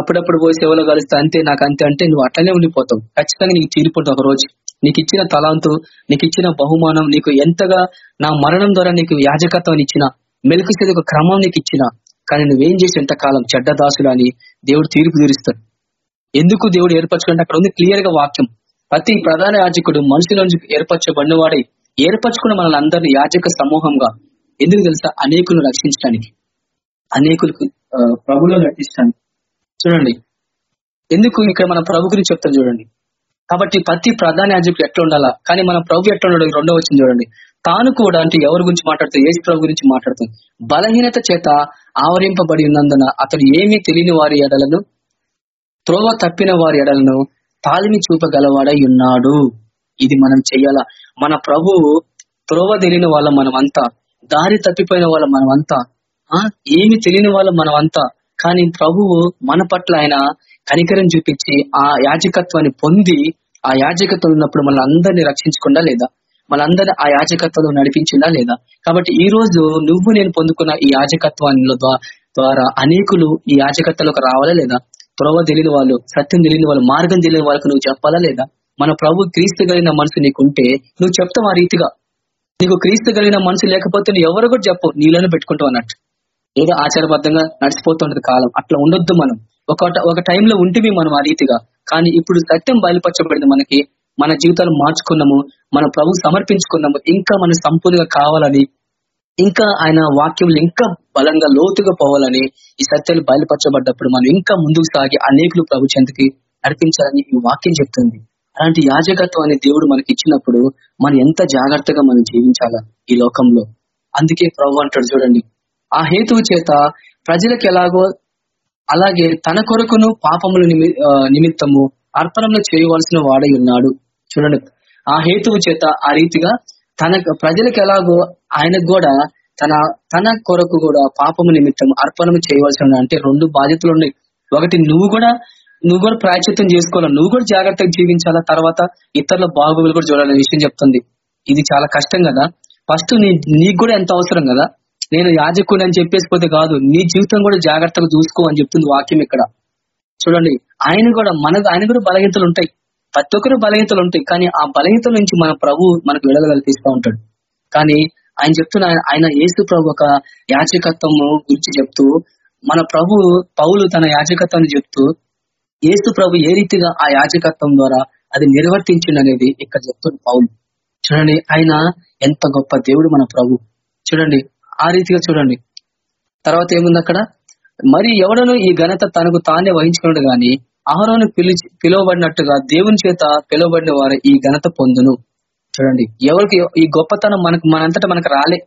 అప్పుడప్పుడు పోయి సేవలో కలుస్తా. అంతే నాకు అంతే అంటే నువ్వు అట్లనే ఉండిపోతావు. ఖచ్చితంగా నీకు తీరిపోతావు ఒక రోజు నీకు ఇచ్చిన తలాంతు నీకు ఇచ్చిన బహుమానం నీకు ఎంతగా నా మరణం ద్వారా నీకు యాజకత్వం ఇచ్చిన మెలకు ఒక క్రమం నీకు ఇచ్చిన. కానీ నువ్వేం చేసి ఎంతకాలం చెడ్డ దాసులు అని దేవుడు తీర్పు తీరుస్తాడు. ఎందుకు దేవుడు ఏర్పరచుకుంటే అక్కడ ఉంది క్లియర్గా వాక్యం. ప్రతి ప్రధాన యాజకుడు మనుషుల నుంచి ఏర్పరచబడిన వాడి ఏర్పరచుకున్న మనల్ని అందరినీ యాజక సమూహంగా ఎందుకు తెలుసా? అనేకులను రక్షించడానికి అనేకులకు ఆ, ప్రభులో నటించడానికి చూడండి. ఎందుకు ఇక్కడ మన ప్రభు గురించి చెప్తారు చూడండి. కాబట్టి ప్రతి ప్రధాన యాజకుడు ఎట్లా ఉండాలా? కానీ మన ప్రభు ఎట్లా ఉండడం రెండో వచ్చింది చూడండి. తాను కూడా అంటే ఎవరి గురించి మాట్లాడుతుంది యేసు ప్రభు గురించి మాట్లాడుతుంది బలహీనత చేత ఆవరింపబడి ఉన్నందున అతడు ఏమీ తెలియని వారి ఎడలను త్రోవ తప్పిన వారి ఎడలను తాలిమి చూపగలవాడై ఉన్నాడు ఇది మనం చెయ్యాల? మన ప్రభువు త్రోవ తెలియని వాళ్ళ మనమంతా దారి తప్పిపోయిన వాళ్ళ మనమంతా ఆ? ఏమి తెలియని వాళ్ళ మనమంతా. కానీ ప్రభువు మన పట్ల ఆయన కనికరం చూపించి ఆ యాజకత్వాన్ని పొంది ఆ యాజకత్వం ఉన్నప్పుడు మన అందరినీ రక్షించకుండా లేదా? మనందరినీ ఆ యాజకత్వంలో నడిపించిందా లేదా? కాబట్టి ఈ రోజు నువ్వు నేను పొందుకున్న ఈ యాజకత్వాన్ని ద్వారా అనేకులు ఈ యాజకత్వంలోకి రావాలా లేదా? త్రోవ తెలియని వాళ్ళు సత్యం తెలియని వాళ్ళు మార్గం తెలియని వాళ్ళకి నువ్వు చెప్పాలా లేదా? మన ప్రభు క్రీస్తు కలిగిన మనసు నీకుంటే నువ్వు చెప్తావు ఆ రీతిగా? నీకు క్రీస్తు కలిగిన మనసు లేకపోతే నువ్వు ఎవరు కూడా చెప్పు నీలోనే పెట్టుకుంటావు అన్నట్టు. ఏదో ఆచారబద్ధంగా నడిచిపోతుంటది కాలం అట్లా ఉండొద్దు మనం. ఒక ఒక టైంలో ఉంటివి మనం ఆ రీతిగా. కానీ ఇప్పుడు సత్యం బయలుపరచబడింది మనకి మన జీవితాలు మార్చుకున్నాము మన ప్రభు సమర్పించుకున్నాము ఇంకా మనం సంపూర్ణంగా కావాలని ఇంకా ఆయన వాక్యములు ఇంకా బలంగా లోతుగా పోవాలని ఈ సత్యాలు బయలుపరచబడ్డప్పుడు మనం ఇంకా ముందుకు సాగి అనేకులు ప్రభు చెంతకి నడిపించాలని ఈ వాక్యం చెప్తుంది. అలాంటి యాజకత్వాన్ని దేవుడు మనకి ఇచ్చినప్పుడు మనం ఎంత జాగ్రత్తగా మనం జీవించాలా ఈ లోకంలో? అందుకే ప్రభు అంటాడు చూడండి ఆ హేతువు చేత ప్రజలకు ఎలాగో అలాగే తన కొరకును పాపముల నిమి- నిమిత్తము అర్పణంలో చేయవలసిన వాడై ఉన్నాడు. చూడండి ఆ హేతువు చేత ఆ రీతిగా తన ప్రజలకు ఎలాగో ఆయనకు కూడా తన తన కొరకు కూడా పాపము నిమిత్తం అర్పణము చేయవలసిన అంటే రెండు బాధ్యతలు ఉన్నాయి. ఒకటి నువ్వు కూడా నువ్వు కూడా ప్రాయచిత్తం చేసుకోవాలి? నువ్వు కూడా జాగ్రత్తగా జీవించాలా? తర్వాత ఇతరుల బాగోగులు కూడా చూడాలనే విషయం చెప్తుంది. ఇది చాలా కష్టం కదా. ఫస్ట్ నీ నీకు కూడా ఎంత అవసరం కదా? నేను యాజకుని అని చెప్పేసిపోతే కాదు. నీ జీవితం కూడా జాగ్రత్తగా చూసుకో అని చెప్తుంది వాక్యం ఇక్కడ. చూడండి. ఆయన కూడా మన ఆయన కూడా బలహీనతలు ఉంటాయి. ప్రతి ఒక్కరు బలహీతలు ఉంటాయి. కానీ ఆ బలహీతల నుంచి మన ప్రభు మనకు విడుదల కల్పిస్తూ ఉంటాడు. కానీ ఆయన చెప్తున్న ఆయన- ఆయన ప్రభు ఒక యాచకత్వము గురించి చెప్తూ మన ప్రభు పౌలు తన యాచకత్వాన్ని చెప్తూ ఏసు ప్రభు ఏ రీతిగా ఆ యాచకత్వం ద్వారా అది నిర్వర్తించింది అనేది ఇక్కడ చెప్తుంది పౌలు. చూడండి ఆయన ఎంత గొప్ప దేవుడు మన ప్రభు. చూడండి ఆ రీతిగా చూడండి. తర్వాత ఏముంది అక్కడ? మరి ఎవడను ఈ ఘనత తనకు తానే వహించుకున్నాడు గాని అహరోను పిలిచి పిలువబడినట్టుగా దేవుని చేత పిలువబడిన వారు ఈ ఘనత పొందును. చూడండి ఎవరికి ఈ గొప్పతనం మనకు మనంతటా మనకు రాలే.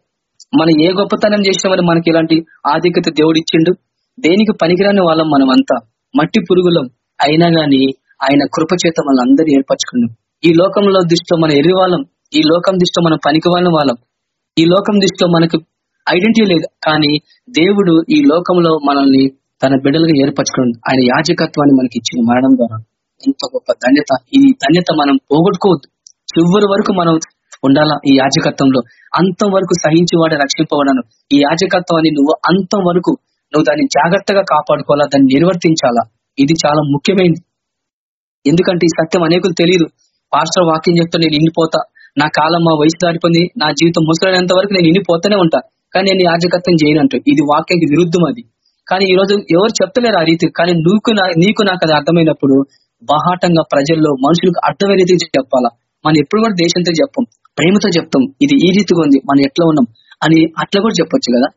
మనం ఏ గొప్పతనం చేసినామని మనకి ఇలాంటి ఆధిక్యత దేవుడు ఇచ్చిండు. దేనికి పనికిరాని వాళ్ళం మనం అంతా మట్టి పురుగులం. అయినా గాని ఆయన కృప చేత మన అందరినీ ఏర్పరచుకున్నాం. ఈ లోకంలో దృష్టిలో మన ఎర్రి వాళ్ళం ఈ లోకం దృష్టిలో మనం పనికి వాళ్ళం. వాళ్ళం ఈ లోకం దృష్టిలో మనకు ఐడెంటిటీ లేదు. కానీ దేవుడు ఈ లోకంలో మనల్ని తన బిడ్డలుగా ఏర్పరచుకోవడం ఆయన యాజకత్వాన్ని మనకి ఇచ్చిన మరణం ద్వారా ఎంత గొప్ప ధన్యత. ఈ ధన్యత మనం పోగొట్టుకోవద్దు. చివరి వరకు మనం ఉండాలా ఈ యాజకత్వంలో? అంతం వరకు సహించి వాడే రక్షింపబడను. ఈ యాజకత్వాన్ని నువ్వు అంతం వరకు నువ్వు దాన్ని జాగ్రత్తగా కాపాడుకోవాలా దాన్ని నిర్వర్తించాలా? ఇది చాలా ముఖ్యమైనది. ఎందుకంటే ఈ సత్యం అనేకులు తెలియదు. పాస్టర్ వాక్యం చెప్తా నేను ఇండిపోతా నా కాలం మా వయసు దాటిపోయింది. నా జీవితం ముసలైనంత వరకు నేను ఇండిపోతూనే ఉంటా. కానీ నేను యాజకత్వం చేయనంటూ. ఇది వాక్యానికి విరుద్ధం అది. కానీ ఈ రోజు ఎవరు చెప్తలేరు ఆ రీతి. కానీ నువ్వు నీకు నాకు అది అర్థమైనప్పుడు బహాటంగా ప్రజల్లో మనుషులకు అర్థమయ్యే రీతికి చెప్పాలా? మనం ఎప్పుడు కూడా దేశంతో చెప్పం ప్రేమతో చెప్తాం. ఇది ఈ రీతిగా ఉంది మనం ఎట్లా ఉన్నాం అని అట్లా కూడా చెప్పొచ్చు కదా?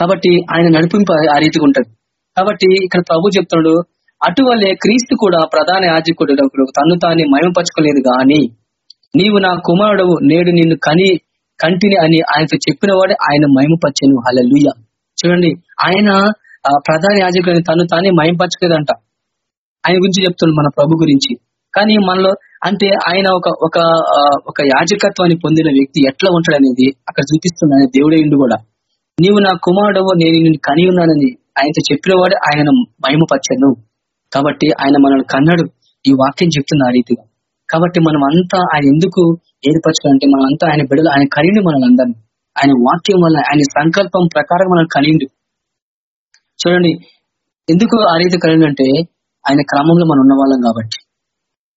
కాబట్టి ఆయన నడిపింపు ఆ రీతిగా ఉంటది. కాబట్టి ఇక్కడ ప్రభు చెప్తున్నాడు అటువలే క్రీస్తు కూడా ప్రధాన యాజకుడు తను తాన్ని మయమపరచుకోలేదు గాని నీవు నా కుమారుడు నేడు నిన్ను కని కంటిని అని ఆయనతో చెప్పిన వాడే ఆయన మయమపరచను హల్లెలూయా. చూడండి ఆయన ఆ, ప్రధాన యాజకుడిని తను తానే మయంపరచలేదంట. ఆయన గురించి చెప్తున్నాడు మన ప్రభు గురించి. కానీ మనలో అంటే ఆయన ఒక ఒక ఒక యాజకత్వాన్ని పొందిన వ్యక్తి ఎట్లా ఉంటాడనేది అక్కడ చూపిస్తున్నాడు దేవుడే ఇండు కూడా. నీవు నా కుమారుడవు నేను నిన్ను కని ఉన్నానని ఆయనతో చెప్పినవాడు ఆయన మహిమపరచను. కాబట్టి ఆయన మనల్ని కన్నాడు. ఈ వాక్యం చెప్తుంది ఆ రీతిగా. కాబట్టి మనం అంతా ఆయన ఎందుకు ఏర్పరచాలంటే మనం అంతా ఆయన బిడలు ఆయన కలిండు మనల్ని అందరినీ. ఆయన వాక్యం వల్ల ఆయన సంకల్పం ప్రకారం మనల్ని కలిండు చూడండి. ఎందుకు ఆ రీతి కలిగిందంటే ఆయన క్రమంలో మనం ఉన్న వాళ్ళం కాబట్టి.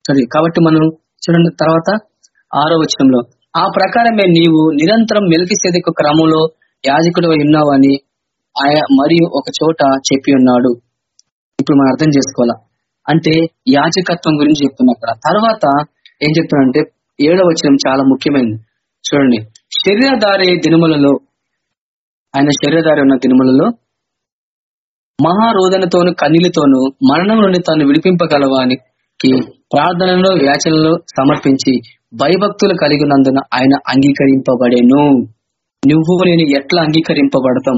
సరే కాబట్టి మనం చూడండి తర్వాత ఆరో వచనంలో ఆ ప్రకారమే నీవు నిరంతరం మెలికి క్రమంలో యాజకుడు ఉన్నావని ఆయన మరియు ఒక చోట చెప్పి ఉన్నాడు. ఇప్పుడు మనం అర్థం చేసుకోవాలా? అంటే యాజకత్వం గురించి చెప్తున్నా అక్కడ. తర్వాత ఏం చెప్తున్నాడంటే ఏడవ వచనం చాలా ముఖ్యమైనది. చూడండి శరీరధారే దినములలో ఆయన శరీరధారి ఉన్న దినములలో మహారోదనతోను కన్నీలతోను మరణం నుండి తాను విడిపింపగలవానికి ప్రార్థనలో వ్యాచనలో సమర్పించి భయభక్తులు కలిగినందున ఆయన అంగీకరింపబడేను. నువ్వు నేను ఎట్లా అంగీకరింపబడతాం?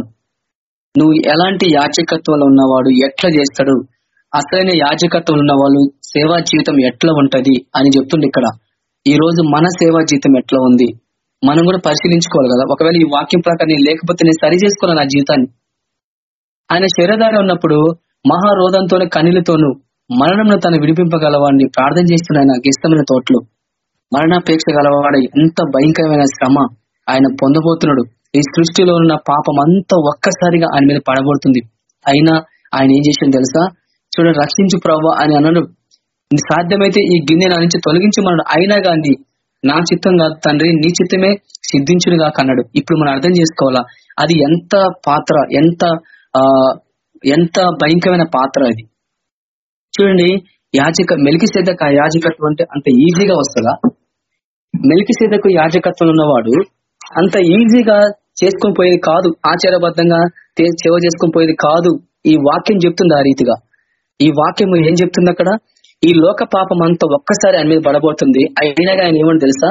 నువ్వు ఎలాంటి యాచకత్వంలో ఉన్నవాడు ఎట్లా చేస్తాడు? అసలైన యాజకత్వం ఉన్న వాళ్ళు సేవా జీవితం ఎట్లా ఉంటది అని చెప్తుండే ఇక్కడ. ఈ రోజు మన సేవా జీవితం ఎట్లా ఉంది? మనం కూడా పరిశీలించుకోవాలి కదా. ఒకవేళ ఈ వాక్యం ప్రకారం లేకపోతే నేను సరి చేసుకోవాలి నా జీవితాన్ని. ఆయన శరీరధార ఉన్నప్పుడు మహారోధంతోనే కనిలతోనూ మరణంను తను విడిపింపగలవాడిని ప్రార్థన చేస్తున్న ఆయన ఇష్టమైన తోటలు. మరణాపేక్ష గలవాడ ఎంత భయంకరమైన శ్రమ ఆయన పొందబోతున్నాడు. ఈ సృష్టిలో ఉన్న పాపం అంతా ఒక్కసారిగా ఆయన మీద పడబడుతుంది అయినా ఆయన ఏం చేసిండు తెలుసా? చూడండి రక్షించు ప్రభు అని అన్నాడు. సాధ్యమైతే ఈ గిన్నె నా నుంచి తొలగించమన్నాడు అయినా గాంధీ నా చిత్తం కాదు తండ్రి నీ చిత్తమే సిద్ధించునుగా కన్నాడు ఇప్పుడు మనం అర్థం చేసుకోవాలా? అది ఎంత పాత్ర ఎంత ఆ ఎంత భయంకరమైన పాత్ర అది చూడండి యాజక మెలికి సేదకు ఆ యాజకత్వం అంటే అంత ఈజీగా వస్తుందా? మెలికి సేదకు యాజకత్వం ఉన్నవాడు అంత ఈజీగా చేసుకొని పోయేది కాదు. ఆచారబద్ధంగా సేవ చేసుకొని పోయేది కాదు. ఈ వాక్యం చెప్తుంది ఆ రీతిగా. ఈ వాక్యం ఏం చెప్తుంది అక్కడ? ఈ లోక పాపం అంతా ఒక్కసారి ఆయన మీద పడబోతుంది. అయినా కానీ ఆయన ఏమని తెలుసా?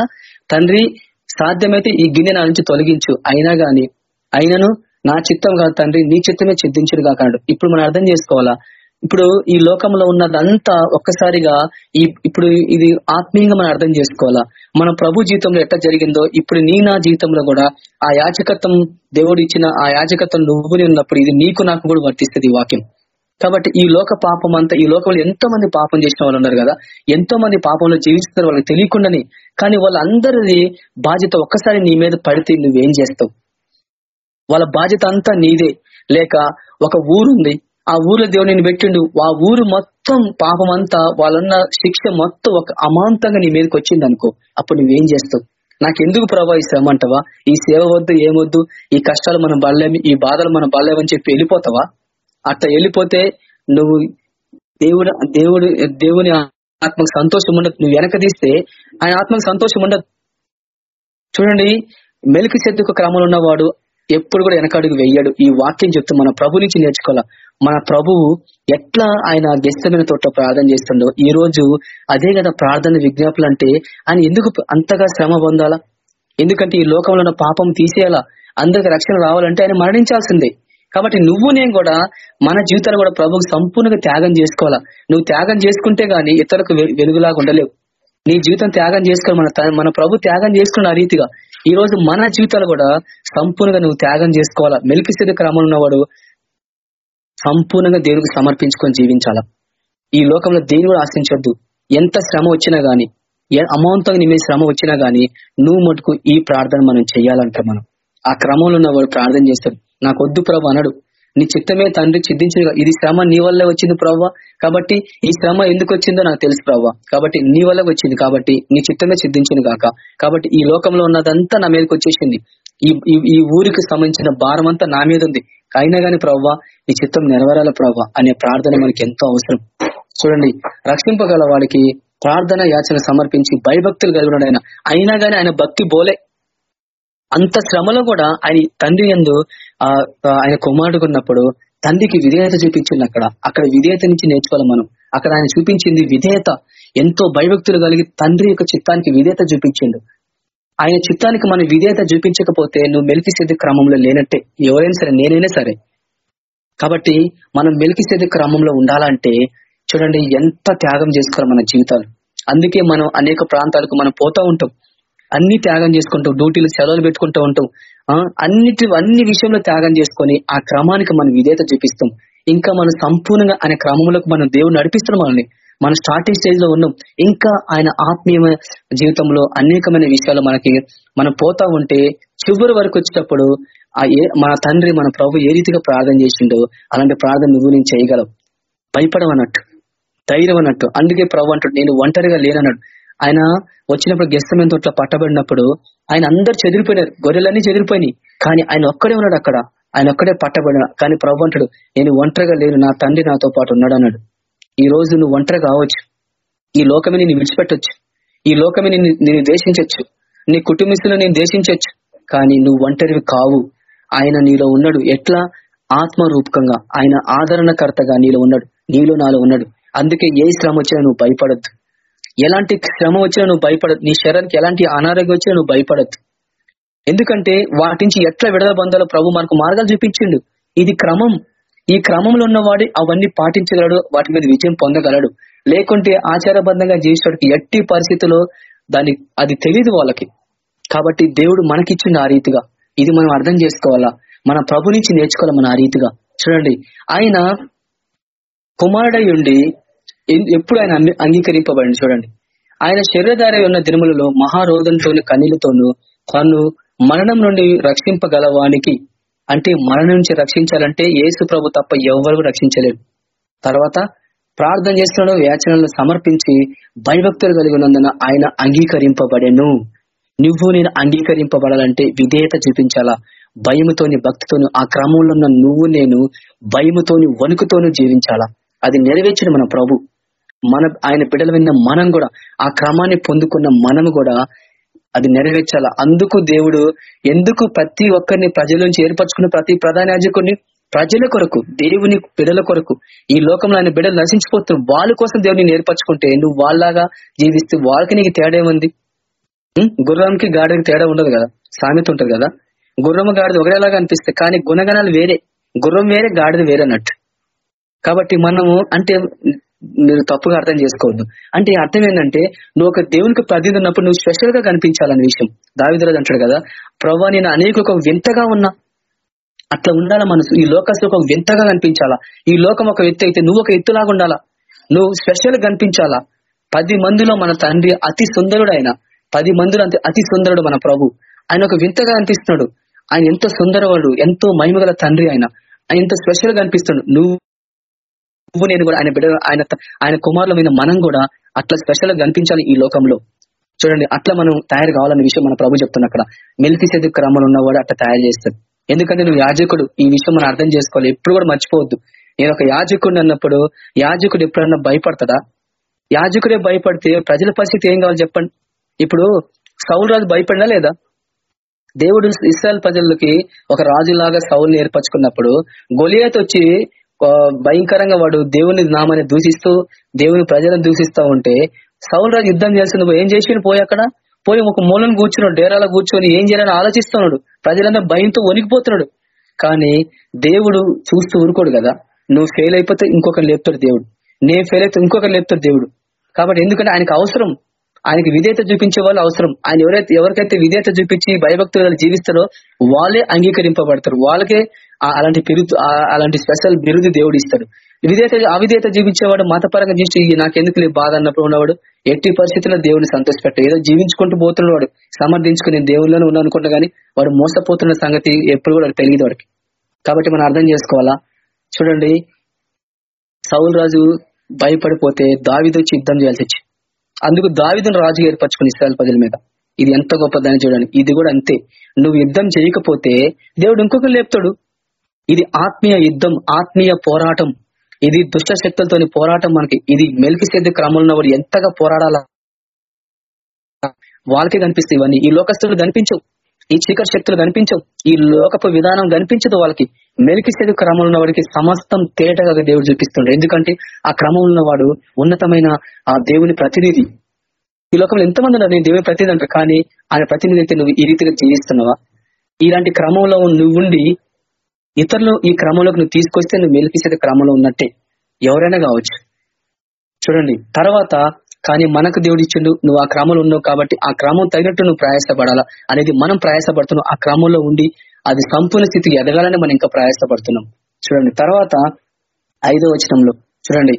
తండ్రి సాధ్యమైతే ఈ గిన్నె నా నుంచి తొలగించు. అయినా గాని అయినను నా చిత్తం కాదు తండ్రి నీ చిత్తమే చిద్దించుడు కాకన్నాడు ఇప్పుడు మనం అర్థం చేసుకోవాలా? ఇప్పుడు ఈ లోకంలో ఉన్నదంతా ఒక్కసారిగా ఈ ఇప్పుడు ఇది ఆత్మీయంగా మనం అర్థం చేసుకోవాలా? మన ప్రభు జీవితంలో ఎట్లా జరిగిందో ఇప్పుడు నీ నా జీవితంలో కూడా ఆ యాచకత్వం దేవుడు ఇచ్చిన ఆ యాచకత్వం నువ్వు ఉన్నప్పుడు ఇది నీకు నాకు కూడా వర్తిస్తుంది ఈ వాక్యం. కాబట్టి ఈ లోక పాపం అంతా ఈ లోకంలో ఎంతో మంది పాపం చేసిన వాళ్ళు ఉన్నారు కదా? ఎంతో మంది పాపంలో జీవిస్తున్నారు వాళ్ళకి తెలియకుండానే. కానీ వాళ్ళందరిది బాధ్యత ఒక్కసారి నీ మీద పడితే నువ్వేం చేస్తావు? వాళ్ళ బాధ్యత అంతా నీదే. లేక ఒక ఊరుంది. ఆ ఊర్లో దేవుడు నేను పెట్టిండు. ఆ ఊరు మొత్తం పాపం అంతా వాళ్ళన్న శిక్ష మొత్తం ఒక అమాంతంగా నీ మీదకి వచ్చింది అనుకో అప్పుడు నువ్వేం చేస్తావు? నాకెందుకు ప్రభా ఈ శ్రమ అంటవా? ఈ సేవ వద్దు ఏమొద్దు? ఈ కష్టాలు మనం బల్లేమి ఈ బాధలు మనం బలలేమని చెప్పి వెళ్ళిపోతావా? అట్లా వెళ్ళిపోతే నువ్వు దేవుడు దేవుడు దేవుని ఆత్మకు సంతోషం ఉండదు నువ్వు వెనక తీస్తే ఆయన ఆత్మకు సంతోషం ఉండదు చూడండి మెలికి చెత్తుకు క్రమంలో ఉన్నవాడు ఎప్పుడు కూడా వెనకడుగు వెయ్యడు ఈ వాక్యం చెప్తూ మన ప్రభు నుంచి నేర్చుకోవాలా? మన ప్రభువు ఎట్లా ఆయన గెస్తమైన తోట ప్రార్థన చేస్తుండో? ఈ రోజు అదే కదా ప్రార్థన విజ్ఞాపులు అంటే ఆయన ఎందుకు అంతగా శ్రమ పొందాలా? ఎందుకంటే ఈ లోకంలో ఉన్న పాపం తీసేయాలా? అందరికి రక్షణ రావాలంటే ఆయన మరణించాల్సిందే. కాబట్టి నువ్వు నేను కూడా మన జీవితాలు కూడా ప్రభుకు సంపూర్ణంగా త్యాగం చేసుకోవాలా? నువ్వు త్యాగం చేసుకుంటే గానీ ఇతరులకు వెలుగులాగా ఉండలేవు. నీ జీవితం త్యాగం చేసుకోవాలి మన మన ప్రభు త్యాగం చేసుకున్న రీతిగా ఈ రోజు మన జీవితాలు కూడా సంపూర్ణంగా నువ్వు త్యాగం చేసుకోవాలా? మెలికిసేది క్రమంలో ఉన్నవాడు సంపూర్ణంగా దేవునికి సమర్పించుకొని జీవించాలా? ఈ లోకంలో దేని కూడా ఆశించొద్దు. ఎంత శ్రమ వచ్చినా గానీ ఏ అమాంతంగా నీ మీద శ్రమ వచ్చినా గానీ నువ్వు మటుకు ఈ ప్రార్థన మనం చేయాలంట మనం. ఆ క్రమంలో ఉన్నవాడు ప్రార్థన చేస్తాడు. నాకు వద్దు ప్రభు అనడు నీ చిత్తమే తండ్రి చిద్దించిన ఇది శ్రమ నీ వల్ల వచ్చింది ప్రవ్వ. కాబట్టి ఈ శ్రమ ఎందుకు వచ్చిందో నాకు తెలుసు ప్రవ్వ. కాబట్టి నీ వల్ల వచ్చింది. కాబట్టి నీ చిత్తమే సిద్ధించింది కాక. కాబట్టి ఈ లోకంలో ఉన్నదంతా నా మీదకి వచ్చేసింది. ఈ ఈ- ఊరికి సంబంధించిన భారం అంతా నా మీద ఉంది అయినా గాని ప్రవ్వ ఈ చిత్తం నెరవేరాల ప్రవ్వ అనే ప్రార్థన మనకి ఎంతో అవసరం. చూడండి రక్షింపగల వాడికి ప్రార్థన యాచన సమర్పించి భయభక్తులు కలిగినాడు ఆయన అయినా గాని ఆయన భక్తి బోలే. అంత శ్రమలో కూడా ఆయన తండ్రి ఎందు ఆయన కుమారుడు ఉన్నప్పుడు తండ్రికి విధేయత చూపించింది అక్కడ. అక్కడ విధేయత నుంచి నేర్చుకోవాలి మనం. అక్కడ ఆయన చూపించింది విధేయత. ఎంతో భయభక్తులు కలిగి తండ్రి యొక్క చిత్తానికి విధేయత చూపించిండు. ఆయన చిత్తానికి మనం విధేయత చూపించకపోతే నువ్వు మెలికిసేది క్రమంలో లేనట్టే. ఎవరైనా సరే నేనైనా సరే. కాబట్టి మనం మెలికిసేది క్రమంలో ఉండాలంటే చూడండి ఎంత త్యాగం చేసుకోవాలి మన జీవితాలు. అందుకే మనం అనేక ప్రాంతాలకు మనం పోతా ఉంటాం. అన్ని త్యాగం చేసుకుంటాం డ్యూటీలు సెలవులు పెట్టుకుంటూ ఉంటాం. అన్నిటి అన్ని విషయంలో త్యాగం చేసుకొని ఆ క్రమానికి మనం విధేయత చూపిస్తాం. ఇంకా మనం సంపూర్ణంగా ఆయన క్రమంలోకి మనం దేవుడు నడిపిస్తున్నాం మనల్ని. మనం స్టార్టింగ్ స్టేజ్లో ఉన్నాం. ఇంకా ఆయన ఆత్మీయ జీవితంలో అనేకమైన విషయాలు మనకి మనం పోతా ఉంటే చివరి వరకు వచ్చేటప్పుడు ఆ ఏ మన తండ్రి మన ప్రభు ఏ రీతిగా ప్రార్థన చేసిండో అలాంటి ప్రార్థన నువ్వు నేను చేయగలవు భయపడవన్నట్టు ధైర్యం అన్నట్టు అందుకే ప్రభు అంటాడు నేను ఒంటరిగా లేనన్నాడు ఆయన వచ్చినప్పుడు గెస్తమైన తోట్ల పట్టబడినప్పుడు ఆయన అందరు చెదిరిపోయినారు. గొర్రెలన్నీ చెదిరిపోయినాయి. కానీ ఆయన ఒక్కడే ఉన్నాడు అక్కడ. ఆయన ఒక్కడే పట్టబడిన కానీ ప్రభు అంటాడు నేను ఒంటరిగా లేను. నా తండ్రి నాతో పాటు ఉన్నాడు అన్నాడు. ఈ రోజు నువ్వు ఒంటరి కావచ్చు. ఈ లోకమే నేను విడిచిపెట్టొచ్చు. ఈ లోకమే నేను నేను దేశించొచ్చు నీ కుటుంబస్తులు నేను దేశించొచ్చు కానీ నువ్వు ఒంటరివి కావు. ఆయన నీలో ఉన్నాడు. ఎట్లా? ఆత్మ రూపకంగా ఆయన ఆదరణకర్తగా నీలో ఉన్నాడు. నీలో నాలో ఉన్నాడు. అందుకే ఏ శ్రమ వచ్చినా నువ్వు భయపడద్దు. ఎలాంటి శ్రమ వచ్చినా నువ్వు భయపడదు నీ శరీరానికి ఎలాంటి అనారోగ్యం వచ్చినా నువ్వు భయపడద్దు. ఎందుకంటే వాటి నుంచి ఎట్లా విడద పొందాలో ప్రభు మనకు మార్గాలు చూపించిండు. ఇది క్రమం. ఈ క్రమంలో ఉన్నవాడు అవన్నీ పాటించగలడు వాటి మీద విజయం పొందగలడు. లేకుంటే ఆచారబద్ధంగా జీవించడానికి ఎట్టి పరిస్థితుల్లో దాని అది తెలియదు వాళ్ళకి. కాబట్టి దేవుడు మనకిచ్చింది ఆ రీతిగా. ఇది మనం అర్థం చేసుకోవాలా? మన ప్రభు నుంచి నేర్చుకోవాలి మన ఆ రీతిగా. చూడండి. ఆయన కుమారుడై ఉండి ఎప్పుడు ఆయన అంగీ- అంగీకరింపబడింది చూడండి. ఆయన శరీరధార ఉన్న దినములలో మహారోధంతోను కన్నీళ్ళతోను తను మరణం నుండి రక్షింపగలవానికి అంటే మరణం నుంచి రక్షించాలంటే యేసు ప్రభు తప్ప ఎవరు రక్షించలేరు. తర్వాత ప్రార్థన చేస్తున్నాడు యాచనలను సమర్పించి భయభక్తులు కలిగి ఉన్నందున ఆయన అంగీకరింపబడెను. నువ్వు నేను అంగీకరింపబడాలంటే విధేయత చూపించాలా? భయముతోని భక్తితోని ఆ క్రమంలో ఉన్న నువ్వు నేను భయముతోని వణుకుతోనూ జీవించాలా? అది నెరవేర్చిన మన ప్రభు. మన ఆయన బిడ్డల విన్న మనం కూడా ఆ క్రమాన్ని పొందుకున్న మనం కూడా అది నెరవేర్చాలా? అందుకు దేవుడు ఎందుకు ప్రతి ఒక్కరిని ప్రజల నుంచి ఏర్పరచుకున్న ప్రతి ప్రధాన యాజకుడిని ప్రజల కొరకు దేవుని బిడల కొరకు ఈ లోకంలో ఆయన బిడ్డలు నశించిపోతున్నారు వాళ్ళ కోసం దేవుని నేర్పరచుకుంటే నువ్వు వాళ్ళలాగా జీవిస్తే వాళ్ళకి నీకు తేడా ఏముంది? గుర్రంకి గాడికి తేడా ఉండదు కదా? సామెత ఉంటది కదా? గుర్రం గాడిద ఒకరేలాగా అనిపిస్తాయి కానీ గుణగణాలు వేరే. గుర్రం వేరే గాడిద వేరే అన్నట్టు. కాబట్టి మనము అంటే నువ్వు తప్పుగా అర్థం చేసుకోవద్దు. అంటే అర్థం ఏంటంటే నువ్వు ఒక దేవునికి ప్రతినిధి ఉన్నప్పుడు నువ్వు స్పెషల్గా కనిపించాలనే విషయం. దావిదరాజు అంటాడు కదా ప్రభా నేను అనేక ఒక వింతగా ఉన్నా. అట్లా ఉండాలా మనసు? ఈ లోకస్ ఒక వింతగా కనిపించాలా? ఈ లోకం ఒక ఎత్తు అయితే నువ్వు ఒక ఎత్తులాగా ఉండాలా? నువ్వు స్పెషల్గా కనిపించాలా? పది మందిలో మన తండ్రి అతి సుందరుడు ఆయన పది మందిలో అంతే అతి సుందరుడు మన ప్రభు. ఆయన ఒక వింతగా అనిపిస్తున్నాడు ఆయన ఎంతో సుందరవాడు ఎంతో మహిమగల తండ్రి ఆయన. ఆయన ఎంతో స్పెషల్గా అనిపిస్తున్నాడు నువ్వు నువ్వు నేను కూడా ఆయన బిడ్డ ఆయన ఆయన కుమారుల మీద మనం కూడా అట్లా స్పెషల్గా కనిపించాలి ఈ లోకంలో. చూడండి అట్లా మనం తయారు కావాలనే విషయం మన ప్రభు చెప్తున్నా అక్కడ. మెలికి క్రమంలో ఉన్నవాడు అట్లా తయారు చేస్తాడు. ఎందుకంటే నువ్వు యాజకుడు ఈ విషయం మనం అర్థం చేసుకోవాలి. ఎప్పుడు కూడా మర్చిపోవద్దు. నేను ఒక యాజకుడు అన్నప్పుడు యాజకుడు ఎప్పుడన్నా భయపడతాడా? యాజకుడే భయపడితే ప్రజల పరిస్థితి ఏం కావాలి చెప్పండి. ఇప్పుడు సౌలు రాజు భయపడినా లేదా? దేవుడు ఇస్రాయల్ ప్రజలకి ఒక రాజులాగా సౌల్ని ఏర్పరచుకున్నప్పుడు గొలియాత్ వచ్చి భయంకరంగా వాడు దేవుని నామాన్ని దూషిస్తూ దేవుని ప్రజలను దూషిస్తా ఉంటే సౌల్ రాజు యుద్ధం చేస్తుంది. ఏం చేసి పోయి అక్కడ. పోయి ఒక మూలను కూర్చున్నాడు డేరాలో కూర్చొని ఏం చేయాలని ఆలోచిస్తున్నాడు. ప్రజలందరూ భయంతో వణికిపోతున్నాడు. కానీ దేవుడు చూస్తూ ఊరుకోడు కదా. నువ్వు ఫెయిల్ అయిపోతే ఇంకొకరు లేపుతాడు దేవుడు. నేను ఫెయిల్ అయితే ఇంకొకరు లేపుతాడు దేవుడు. కాబట్టి ఎందుకంటే ఆయనకు అవసరం. ఆయనకి విధేయత చూపించే వాళ్ళు అవసరం. ఆయన ఎవరైతే ఎవరికైతే విధేయత చూపించి భయభక్తులు జీవిస్తారో వాళ్ళే అంగీకరింపబడతారు. వాళ్ళకే అలాంటి బిరుదు అలాంటి స్పెషల్ బిరుదు దేవుడు ఇస్తాడు. విధేయత అవిధేయత జీవించేవాడు మతపరంగా జీవించి నాకెందుకు లేదు బాధ అన్నప్పుడు ఉన్నవాడు ఎట్టి పరిస్థితుల్లో దేవుడిని సంతోషపెట్ట ఏదో జీవించుకుంటూ పోతున్నవాడు సమర్థించుకుని దేవుళ్ళని ఉన్నా అనుకుంటా గానీ వాడు మోసపోతున్న సంగతి ఎప్పుడు కూడా తెలియదు వాడికి. కాబట్టి మనం అర్థం చేసుకోవాలా? చూడండి. సౌల్ రాజు భయపడిపోతే దావిదొచ్చి యుద్ధం చేయాల్సి వచ్చి అందుకు దావిదను రాజు ఏర్పరచుకుని ఇస్రాయల్ ప్రజల మీద. ఇది ఎంత గొప్పదని చూడండి. ఇది కూడా అంతే. నువ్వు యుద్ధం చేయకపోతే దేవుడు ఇంకొకరు లేపుతాడు. ఇది ఆత్మీయ యుద్ధం ఆత్మీయ పోరాటం. ఇది దుష్ట శక్తులతోని పోరాటం మనకి. ఇది మెలికి సేద్య క్రమంలో వాడు ఎంతగా పోరాడాలా? వాళ్ళకి కనిపిస్తాయి ఇవన్నీ. ఈ లోకస్తులు కనిపించవు. ఈ చీకటి శక్తులు కనిపించవు. ఈ లోకపు విధానం కనిపించదు వాళ్ళకి. మెలికిసేది క్రమంలో ఉన్నవాడికి సమస్తం తేటగా దేవుడు చూపిస్తుండే. ఎందుకంటే ఆ క్రమంలో ఉన్నవాడు ఉన్నతమైన ఆ దేవుని ప్రతినిధి. ఈ లోకంలో ఎంతమంది ఉన్నారు? నేను దేవుని ప్రతినిధి అంటారు. కానీ ఆయన ప్రతినిధి అయితే నువ్వు ఈ రీతిగా జీవిస్తున్నావా? ఇలాంటి క్రమంలో నువ్వుండి ఇతరులు ఈ క్రమంలోకి నువ్వు తీసుకొస్తే నువ్వు మెలికిసేది క్రమంలో ఉన్నట్టే. ఎవరైనా కావచ్చు. చూడండి తర్వాత కానీ మనకు దేవుడు ఇచ్చిండు నువ్వు ఆ క్రమంలో ఉన్నావు కాబట్టి ఆ క్రమం తగినట్టు నువ్వు ప్రయాసపడాలా అనేది మనం ప్రయాసపడుతున్నావు ఆ క్రమంలో ఉండి అది సంపూర్ణ స్థితికి ఎదగాలని మనం ఇంకా ప్రయాసపడుతున్నాం. చూడండి తర్వాత ఐదో వచనంలో చూడండి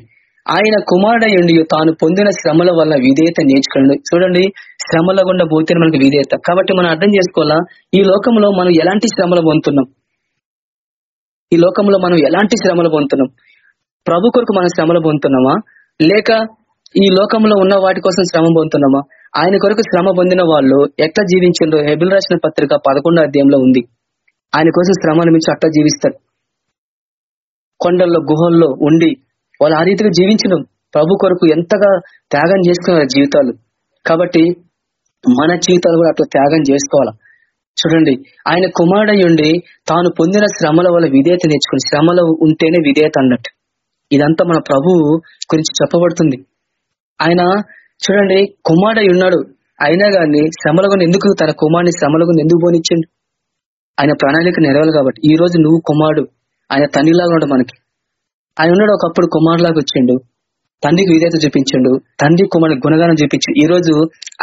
ఆయన కుమారుడయుండి తాను పొందిన శ్రమల వల్ల విధేయత నేర్చుకోండి చూడండి శ్రమల గుండా పోతే మనకు విధేయత. కాబట్టి మనం అర్థం చేసుకోవాలా ఈ లోకంలో మనం ఎలాంటి శ్రమలు పొందుతున్నాం? ఈ లోకంలో మనం ఎలాంటి శ్రమలు పొందుతున్నాం? ప్రభు కొరకు మనం శ్రమలు పొందుతున్నామా? లేక ఈ లోకంలో ఉన్న వాటి కోసం శ్రమ పొందుతున్నామా? ఆయన కొరకు శ్రమ పొందిన వాళ్ళు ఎట్లా జీవించిండ్రో హెబిల్ రాసిన పత్రిక పదకొండో అధ్యాయంలో ఉంది. ఆయన కోసం శ్రమను మించి అట్లా జీవిస్తారు కొండల్లో గుహల్లో ఉండి వాళ్ళు ఆ రీతిగా జీవించడం ప్రభు కొరకు ఎంతగా త్యాగం చేసుకున్నారు జీవితాలు. కాబట్టి మన జీవితాలు కూడా అట్లా త్యాగం చేసుకోవాలా? చూడండి ఆయన కుమారుడయ్యుండి తాను పొందిన శ్రమల వల్ల విధేయత నేర్చుకుని శ్రమలో ఉంటేనే విధేయత అన్నట్టు. ఇదంతా మన ప్రభువు గురించి చెప్పబడుతుంది. ఆయన చూడండి కుమారుడై ఉన్నాడు. అయినా గాని శ్రమల ఎందుకు తన కుమారుని శ్రమల ఎందుకు పోనిచ్చిండు? ఆయన ప్రణాళిక నెరవేరు కాబట్టి ఈ రోజు నువ్వు కుమారుడు. ఆయన తండ్రిలాగా ఉన్నాడు మనకి. ఆయన ఉన్నాడు ఒకప్పుడు కుమారులాగా వచ్చిండు. తండ్రికి విధేయత చూపించిండు. తండ్రి కుమారుడు గుణగానం చూపించు ఈ రోజు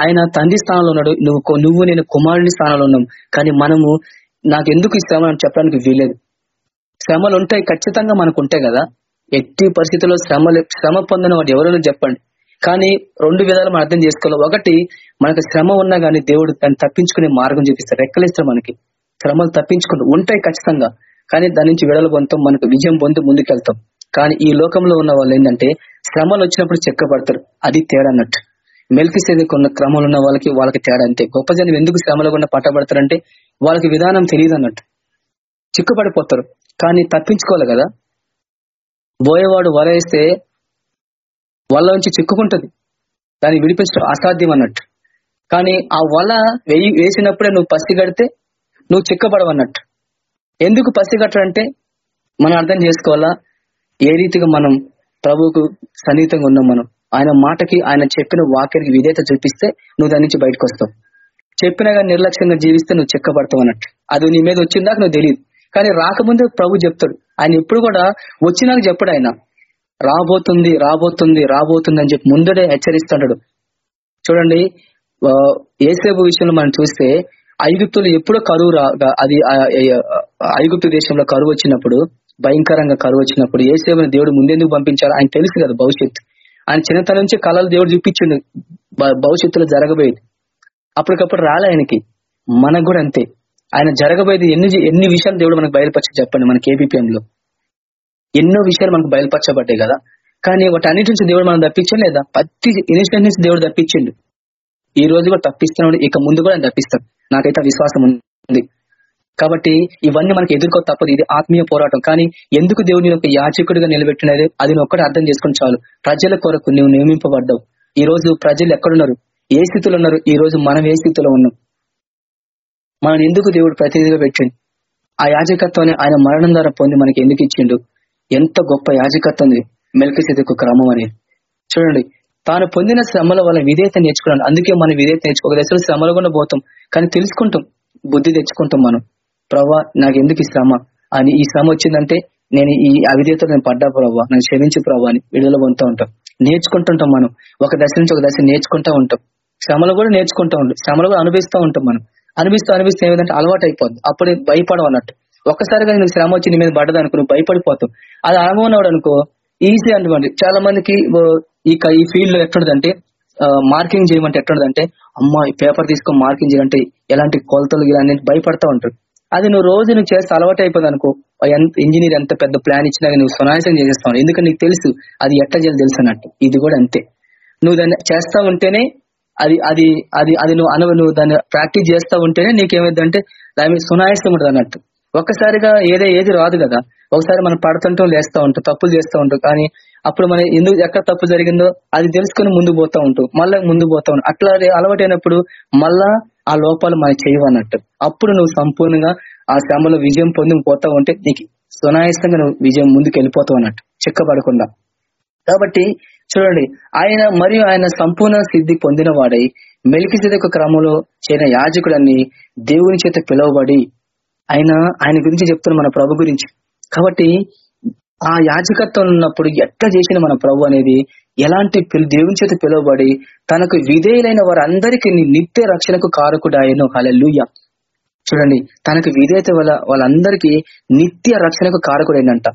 ఆయన తండ్రి స్థానంలో ఉన్నాడు. నువ్వు నువ్వు నేను కుమారుని స్థానంలో ఉన్నాం. కానీ మనము నాకు ఎందుకు ఈ శ్రమ అని చెప్పడానికి వీలేదు శ్రమలు ఉంటాయి ఖచ్చితంగా మనకు ఉంటాయి కదా. ఎట్టి పరిస్థితుల్లో శ్రమలు శ్రమ పొందిన వాడు ఎవరైనా చెప్పండి. కానీ రెండు విధాలు మనం అర్థం చేసుకోవాలి. ఒకటి మనకు శ్రమ ఉన్నా కానీ దేవుడు దాన్ని తప్పించుకునే మార్గం చూపిస్తాడు. రెక్కలిస్తాడు మనకి. శ్రమలు తప్పించుకుంటూ ఉంటాయి ఖచ్చితంగా. కానీ దాని నుంచి విడలు పొందుతాం మనకు విజయం పొంది ముందుకెళ్తాం. కానీ ఈ లోకంలో ఉన్న వాళ్ళు ఏంటంటే శ్రమలు వచ్చినప్పుడు చెక్కబడతారు. అది తేడా అన్నట్టు. మెల్కి ఉన్న క్రమంలో ఉన్న వాళ్ళకి వాళ్ళకి తేడా అంతే. గొప్ప జనం ఎందుకు శ్రమలో ఉన్న పట్టబడతారంటే వాళ్ళకి విధానం తెలియదు అన్నట్టు. చిక్కుపడిపోతారు. కానీ తప్పించుకోవాలి కదా. బోయేవాడు వల వేస్తే వల నుంచి చిక్కుకుంటుంది. దాన్ని విడిపించడం అసాధ్యం అన్నట్టు. కానీ ఆ వల వేసినప్పుడే నువ్వు పసిగడితే నువ్వు చిక్కబడవన్నట్టు. ఎందుకు పసిగట్టడంటే మనం అర్థం చేసుకోవాలా? ఏ రీతిగా మనం ప్రభువుకు సన్నిహితంగా ఉన్నాం మనం? ఆయన మాటకి ఆయన చెప్పిన వాక్యానికి విధేయత చూపిస్తే నువ్వు దాని నుంచి బయటకు వస్తావు చెప్పినా కానీ నిర్లక్ష్యంగా జీవిస్తే నువ్వు చిక్కబడతావు అన్నట్టు అది నీ మీద వచ్చిందాక నువ్వు తెలియదు కానీ రాకముందే ప్రభు చెప్తాడు. ఆయన ఎప్పుడు కూడా వచ్చినాక చెప్పడు ఆయన. రాబోతుంది రాబోతుంది రాబోతుంది అని చెప్పి ముందడే హెచ్చరిస్తుంటాడు. చూడండి ఏసేపు విషయంలో మనం చూస్తే ఐగుప్తులు ఎప్పుడో కరువు రాగా అది ఐగుప్తు దేశంలో కరువు వచ్చినప్పుడు భయంకరంగా కరువు వచ్చినప్పుడు ఏసేపుని దేవుడు ముందెందుకు పంపించారు ఆయన తెలుసు కదా భవిష్యత్తు. ఆయన చిన్నతనం నుంచి కళలు దేవుడు చూపించిండు. భవిష్యత్తులో జరగబోయేది. అప్పటికప్పుడు రాలే ఆయనకి. మనకు కూడా అంతే. ఆయన జరగబోయేది ఎన్ని ఎన్ని విషయాలు దేవుడు మనకు బయలుపరిచి చెప్పండి మన KBPM లో ఎన్నో విషయాలు మనకు బయలుపరచబడ్డాయి కదా. కానీ వాటి అన్నిటి నుంచి దేవుడు మనం తప్పించలేదా? ప్రతి ఇన్సిడెంట్ నుంచి దేవుడు తప్పించిండు. ఈ రోజు కూడా తప్పిస్తున్నాడు ఇక ముందు కూడా ఆయన తప్పిస్తాడు. నాకైతే విశ్వాసం ఉంది. కాబట్టి ఇవన్నీ మనకి ఎదుర్కో తప్పదు. ఇది ఆత్మీయ పోరాటం. కానీ ఎందుకు దేవుడిని ఒక యాచకుడిగా నిలబెట్టినది అది ఒక్కటి అర్థం చేసుకుని చాలు. ప్రజల కొరకు నువ్వు నియమింపబడ్డావు. ఈ రోజు ప్రజలు ఎక్కడున్నారు? ఏ స్థితిలో ఉన్నారు? ఈ రోజు మనం ఏ స్థితిలో ఉన్నాం? మనం ఎందుకు దేవుడు ప్రతినిధిగా పెట్టిండు? ఆ యాజకత్వాన్ని ఆయన మరణం ద్వారా పొంది మనకి ఎందుకు ఇచ్చిండు? ఎంత గొప్ప యాజకత్వం మెల్కసిదకు క్రమం అనేది. చూడండి తాను పొందిన శ్రమల వల్ల విధేయత నేర్చుకున్నాను. అందుకే మనం విధేయత నేర్చుకోక దశలో శ్రమలు కూడా పోతాం. కానీ తెలుసుకుంటాం. బుద్ధి తెచ్చుకుంటాం మనం. ప్రవ్వా నాకు ఎందుకు ఈ శ్రమ? అని ఈ శ్రమ వచ్చిందంటే నేను ఈ అవిధేయత నేను పడ్డా ప్రవ్వా. నన్ను క్షమించు ప్రవ్వా అని విడుదల పొందుతూ ఉంటాం. నేర్చుకుంటుంటాం మనం. ఒక దశ నుంచి ఒక దశ నేర్చుకుంటా ఉంటాం. శ్రమలు కూడా నేర్చుకుంటా ఉంటాం. శ్రమలు కూడా అనుభవిస్తూ ఉంటాం మనం. అనిపిస్తూ అనిపిస్తే ఏమిటంటే అలవాటు అయిపోద్ది అప్పుడు భయపడవు అన్నట్టు ఒక్కసారిగా నీకు శ్రమ వచ్చి నీ మీద పడ్డది అనుకో నువ్వు భయపడిపోతావు. అది అనుభవం అనుకో ఈజీ అనుకోండి చాలా మందికి ఇక ఈ ఫీల్డ్లో ఎట్లుంటదంటే మార్కింగ్ చేయమంటే ఎట్లుంటదంటే అమ్మా ఈ పేపర్ తీసుకొని మార్కింగ్ చేయాలంటే ఎలాంటి కొలతలు ఇలాంటి భయపడతా ఉంటారు. అది నువ్వు రోజు నువ్వు చేస్తే అలవాటు అయిపోయింది అనుకో ఎంత ఇంజనీర్ ఎంత పెద్ద ప్లాన్ ఇచ్చినా నువ్వు సునాయాసం చేసేస్తావు ఎందుకంటే నీకు తెలుసు అది ఎట్లా చేయాలి తెలుసు అన్నట్టు. ఇది కూడా అంతే. నువ్వు దాన్ని చేస్తా ఉంటేనే అది అది అది అది నువ్వు అను నువ్వు దాన్ని ప్రాక్టీస్ చేస్తా ఉంటేనే నీకేమైందంటే దాని మీద సునాయాసం ఉంటుంది అన్నట్టు. ఒక్కసారిగా ఏదే ఏది రాదు కదా. ఒకసారి మనం పడుతుంటాం లేస్తూ ఉంటాం తప్పులు చేస్తూ ఉంటాం కానీ అప్పుడు మనం ఎందుకు ఎక్కడ తప్పు జరిగిందో అది తెలుసుకొని ముందు పోతా ఉంటాం మళ్ళీ ముందు పోతా ఉంటాం. అట్లా అలవాటైనప్పుడు మళ్ళా ఆ లోపాలు మనం చేయవన్నట్టు అప్పుడు నువ్వు సంపూర్ణంగా ఆ శ్రమలో విజయం పొంది పోతా ఉంటే నీకు సునాయాసంగా నువ్వు విజయం ముందుకు వెళ్ళిపోతావు అన్నట్టు. చిక్కబడకుండా కాబట్టి చూడండి ఆయన మరియు ఆయన సంపూర్ణ సిద్ధి పొందిన వాడై మెలికి క్రమంలో చేరిన యాజకుడని దేవుని చేత పిలువబడి ఆయన ఆయన గురించి చెప్తున్న మన ప్రభు గురించి. కాబట్టి ఆ యాజకత్వం ఉన్నప్పుడు ఎట్లా చేసిన మన ప్రభు అనేది? ఎలాంటి దేవుని చేత పిలువబడి తనకు విధేయులైన వారందరికీ నిత్య రక్షణకు కారకుడాయను. హలెల్లుయ్య చూడండి తనకు విధేయత వల్ల వాళ్ళందరికీ నిత్య రక్షణకు కారకుడైనంట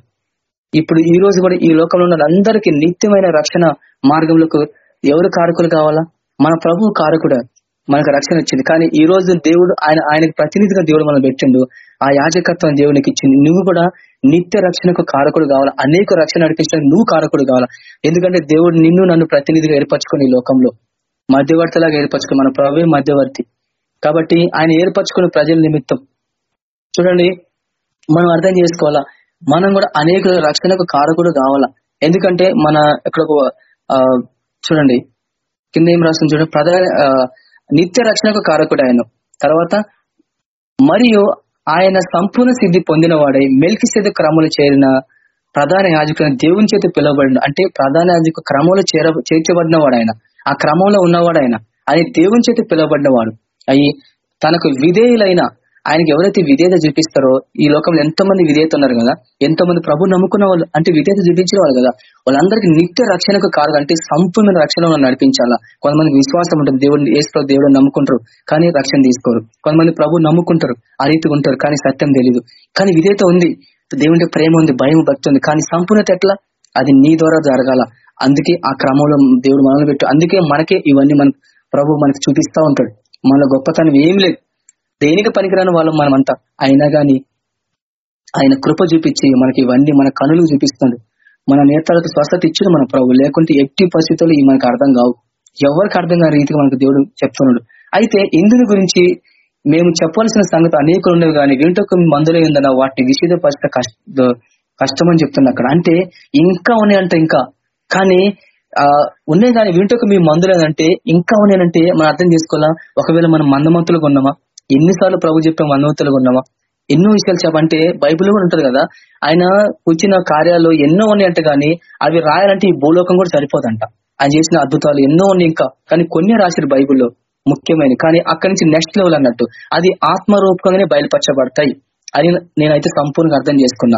ఇప్పుడు ఈ రోజు కూడా ఈ లోకంలో ఉన్న అందరికీ నిత్యమైన రక్షణ మార్గంలోకి ఎవరు కారకులు కావాలా? మన ప్రభు కారకుడు. మనకు రక్షణ ఇచ్చింది. కానీ ఈ రోజు దేవుడు ఆయన ఆయనకు ప్రతినిధిగా దేవుడు మనం పెట్టిండు. ఆ యాజకత్వం దేవునికి ఇచ్చింది. నువ్వు కూడా నిత్య రక్షణకు కారకుడు కావాలా? అనేక రక్షణ నడిపించడానికి నువ్వు కారకుడు కావాలా? ఎందుకంటే దేవుడు నిన్ను నన్ను ప్రతినిధిగా ఏర్పరచుకుని ఈ లోకంలో. మధ్యవర్తిలాగా ఏర్పరచుకుని మన ప్రభు మధ్యవర్తి. కాబట్టి ఆయన ఏర్పరచుకున్న ప్రజల నిమిత్తం. చూడండి మనం అర్థం చేసుకోవాలా? మనం కూడా అనేక రక్షణకు కారకుడు కావాలా? ఎందుకంటే మన ఇక్కడ ఒక, చూడండి కింద ఏం రాస్తుంది చూడండి? ప్రధాన నిత్య రక్షణకు కారకుడు ఆయన తర్వాత మరియు ఆయన సంపూర్ణ సిద్ధి పొందిన వాడై మెల్కి సిద్ధి క్రమంలో చేరిన ప్రధాన యాజకుని దేవుని చేతి పిలువబడిన అంటే ప్రధాన యాజకు క్రమంలో చేర చేర్చబడిన వాడు ఆయన ఆ క్రమంలో ఉన్నవాడు ఆయన ఆయన దేవుని చేతి పిలువబడినవాడు. అయి తనకు విధేయులైన ఆయనకి ఎవరైతే విధేయత చూపిస్తారో ఈ లోకంలో ఎంతో మంది విధేయత ఉన్నారు కదా? ఎంతో మంది ప్రభు నమ్ముకున్న వాళ్ళు అంటే విధేయత చూపించిన వాళ్ళు కదా? వాళ్ళందరికీ నిత్య రక్షణకు కాదు అంటే సంపూర్ణ రక్షణ నడిపించాలా? కొంతమంది విశ్వాసం ఉంటుంది దేవుడు ఏసులో దేవుడు నమ్ముకుంటారు కానీ రక్షణ తీసుకోరు. కొంతమంది ప్రభు నమ్ముకుంటారు ఆ రీతిగా ఉంటారు కానీ సత్యం తెలియదు కానీ విధేయత ఉంది దేవుడి ప్రేమ ఉంది భయం భక్తి ఉంది కానీ సంపూర్ణత ఎట్లా? అది నీ ద్వారా జరగాల. అందుకే ఆ క్రమంలో దేవుడు మనల్ని పెట్టు. అందుకే మనకే ఇవన్నీ మన ప్రభు మనకి చూపిస్తా ఉంటాడు. మన గొప్పతనం ఏం లేదు. దేనికి పనికిరాని వాళ్ళం మనమంతా? అయినా కానీ ఆయన కృప చూపించి మనకి ఇవన్నీ మన కనులు చూపిస్తుంది మన నేతలకు స్వస్థత ఇచ్చిన మన ప్రభు. లేకుంటే ఎట్టి పరిస్థితులు ఇవి మనకు అర్థం కావు. ఎవరికి అర్థం కాని రీతికి మనకు దేవుడు చెప్తున్నాడు. అయితే ఇందుని గురించి మేము చెప్పవలసిన సంగతి అనేకులు ఉండేవి కానీ వింటకు మందులే ఉందన్న వాటిని పరిస్థితి కష్ట కష్టం అని చెప్తున్నా అక్కడ. అంటే ఇంకా ఉన్నాయంట ఇంకా. కానీ ఆ ఉన్నాయి కానీ వింటకు మీ మందులేదంటే ఇంకా ఉన్నాయంటే మనం అర్థం చేసుకోవాలా? ఒకవేళ మనం మందమంతులుగా ఉన్నామా? ఎన్నిసార్లు ప్రభు చెప్పే మందమతులుగా ఉన్నామా? ఎన్నో విషయాలు చెప్పంటే బైబిల్ కూడా ఉంటది కదా. ఆయన కూర్చిన కార్యాలు ఎన్నో ఉన్నాయంట కానీ అవి రాయాలంటే ఈ భూలోకం కూడా సరిపోదంట. ఆయన చేసిన అద్భుతాలు ఎన్నో ఉన్నాయి ఇంకా. కానీ కొన్ని రాశారు బైబిల్లో ముఖ్యమైన కానీ అక్కడి నుంచి నెక్స్ట్ లెవెల్ అన్నట్టు అది ఆత్మరూపకంగానే బయలుపరచబడతాయి. అని నేనైతే సంపూర్ణంగా అర్థం చేసుకున్నా.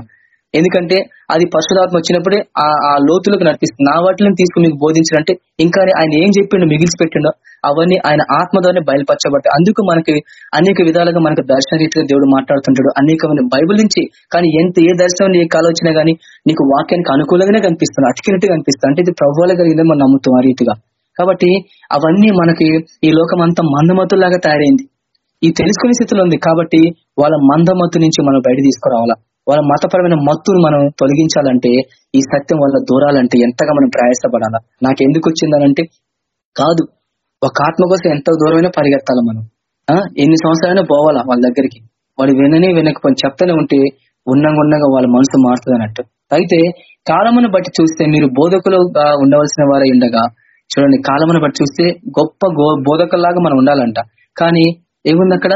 ఎందుకంటే అది పశురాత్మ వచ్చినప్పుడే ఆ ఆ లోతులకు నడిపిస్తుంది. నా వాటిని తీసుకుని మీకు బోధించాలంటే ఇంకా ఆయన ఏం చెప్పిండో మిగిల్చి పెట్టిండో అవన్నీ ఆయన ఆత్మ ద్వారా బయలుపరచబడ్డాయి అందుకు మనకి అనేక విధాలుగా మనకు దర్శన రీతిగా దేవుడు మాట్లాడుతుంటాడు. అనేకమైన బైబిల్ నుంచి కానీ ఎంత ఏ దర్శనం నీకు కాలోచినా గానీ నీకు వాక్యానికి అనుకూలంగానే కనిపిస్తుంది అతికినట్టు కనిపిస్తుంది. అంటే ఇది ప్రభువుల కలిగిందని మనం నమ్ముతాం ఆ రీతిగా. కాబట్టి అవన్నీ మనకి ఈ లోకం అంతా మందమతులాగా తయారైంది. ఈ తెలుసుకునే స్థితిలో ఉంది కాబట్టి వాళ్ళ మందమత్తు నుంచి మనం బయట తీసుకురావాలా? వాళ్ళ మతపరమైన మత్తును మనం తొలగించాలంటే ఈ సత్యం వల్ల దూరాలంటే ఎంతగా మనం ప్రయాసపడాలా? నాకు ఎందుకు వచ్చిందనంటే కాదు. ఒక ఆత్మ కోసం ఎంత దూరమైనా పరిగెత్తాలి మనం? ఎన్ని సంవత్సరాలైనా పోవాలా వాళ్ళ దగ్గరికి? వాడు విననే వినకపోయి చెప్తానే ఉంటే ఉన్నంగా ఉన్నంగా వాళ్ళ మనసు మారుతుంది అన్నట్టు అయితే కాలమును బట్టి చూస్తే మీరు బోధకులుగా ఉండవలసిన వారై ఉండగా చూడండి కాలమును బట్టి చూస్తే గొప్ప గో- బోధకుల్లాగా మనం ఉండాలంట. కానీ ఏముంది అక్కడ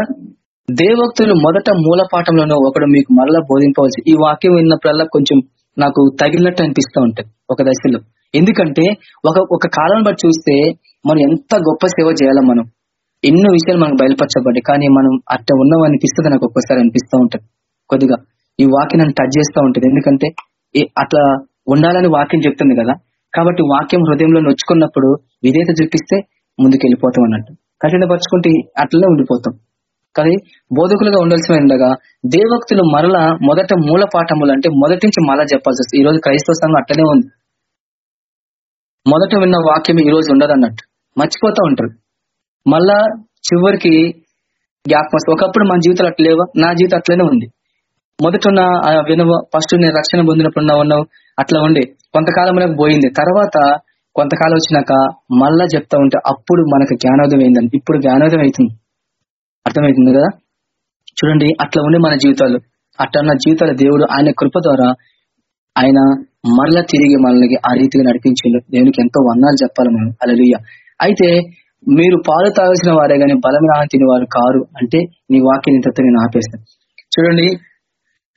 దేవోక్తులు మొదట మూలపాఠంలోనూ ఒకడు మీకు మరలా బోధింపవలసి ఈ వాక్యం విన్నప్పుడల్లా కొంచెం నాకు తగిలినట్టు అనిపిస్తూ ఉంటుంది ఒక దశలో. ఎందుకంటే ఒక ఒక కాలం బట్టి చూస్తే మనం ఎంత గొప్ప సేవ చేయాలి మనం. ఎన్నో విషయాలు మనకు బయలుపరచబడ్డాయి కానీ మనం అట్ట ఉన్నాం అనిపిస్తుంది నాకు ఒక్కోసారి అనిపిస్తూ ఉంటుంది. కొద్దిగా ఈ వాక్యం నన్ను టచ్ చేస్తూ ఉంటుంది. ఎందుకంటే అట్లా ఉండాలని వాక్యం చెప్తుంది కదా. కాబట్టి వాక్యం హృదయంలో నొచ్చుకున్నప్పుడు విధేయత చూపిస్తే ముందుకు వెళ్ళిపోతాం అన్నట్టు. కఠినపరచుకుంటే అట్లనే ఉండిపోతాం. కానీ బోధకులుగా ఉండాల్సి ఉండగా దేవక్తులు మరల మొదట మూల పాఠములు అంటే మొదటి నుంచి మరలా చెప్పాల్సి వస్తుంది. ఈ రోజు క్రైస్తవ సంఘం అట్లనే ఉంది. మొదట విన్న వాక్యం ఈ రోజు ఉండదు అన్నట్టు మర్చిపోతూ ఉంటారు. మళ్ళా చివరికి జ్ఞాపకం ఒకప్పుడు మన జీవితాలు అట్లా నా జీవితం అట్లనే ఉంది. మొదట ఉన్న వినవ ఫస్ట్ నేను రక్షణ పొందినప్పుడు నా ఉన్నావు అట్లా ఉండే. కొంతకాలం మనకు పోయింది. తర్వాత కొంతకాలం వచ్చినాక మళ్ళా చెప్తా ఉంటే అప్పుడు మనకు జ్ఞానోదయం అయిందని ఇప్పుడు జ్ఞానోదయం అవుతుంది. అర్థమవుతుంది కదా? చూడండి అట్లా ఉండే మన జీవితాలు. అట్లా నా జీవితాల దేవుడు ఆయన కృప ద్వారా ఆయన మరలా తిరిగి మనల్ని ఆ రీతిగా నడిపించిండు. దేవునికి ఎంతో వందాలు చెప్పాలి మనం. అలలుయ్య అయితే మీరు పాలు తాగాల్సిన వారే గాని బలమైన రాని తిని వారు కారు అంటే నీ వాక్యం ఇంతతో నేను ఆపేస్తాను. చూడండి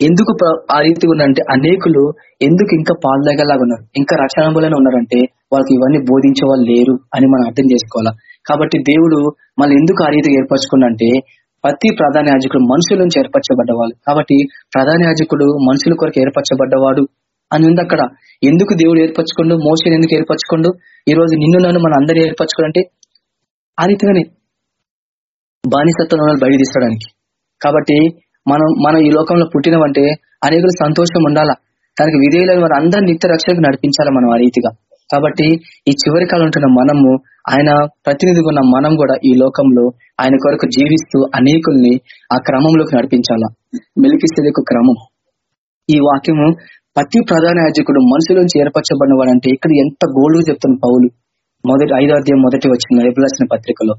ఎందుకు ఆ రీతిగా ఉన్నారంటే అనేకులు ఎందుకు ఇంకా పాలు తాగేలాగా ఉన్నారు? ఇంకా రక్షణలోనే ఉన్నారంటే వాళ్ళకి ఇవన్నీ బోధించే వాళ్ళు లేరు అని మనం అర్థం చేసుకోవాలా? కాబట్టి దేవుడు మళ్ళీ ఎందుకు ఆ రీతిగా ఏర్పరచుకున్నంటే ప్రతి ప్రధాన యాజకుడు మనుషుల నుంచి ఏర్పరచబడ్డవాళ్ళు కాబట్టి ప్రధాన యాజకుడు మనుషుల కొరకు ఏర్పరచబడ్డవాడు అని ఉంది అక్కడ. ఎందుకు దేవుడు ఏర్పరచుకోండు? మోషన్ ఎందుకు ఏర్పరచుకోండు? ఈ రోజు నిన్ను నన్ను మన అందరూ ఏర్పరచుకోడంటే ఆ రీతిగానే బానిసత్వం బయట తీసుకోవడానికి కాబట్టి మనం మనం ఈ లోకంలో పుట్టినవంటే అనేకులు సంతోషం ఉండాలా? దానికి విధేయులైన వారు అందరిని నిత్య రక్షణకు నడిపించాలి మనం ఆ రీతిగా? కాబట్టి ఈ చివరి కాలం ఉంటున్న మనము ఆయన ప్రతినిధిగా ఉన్న మనం కూడా ఈ లోకంలో ఆయన కొరకు జీవిస్తూ అనేకుల్ని ఆ క్రమంలోకి నడిపించాలా? మెలికిస్తే క్రమం. ఈ వాక్యము ప్రతి ప్రధాన యాజకుడు మనుషుల ఏర్పరచబడిన వాడంటే ఇక్కడ ఎంత గోల్డ్ చెప్తున్న పౌలు. మొదటి ఐదో అధ్యాయం మొదటి వచ్చిన ఎబులసిన పత్రికలో.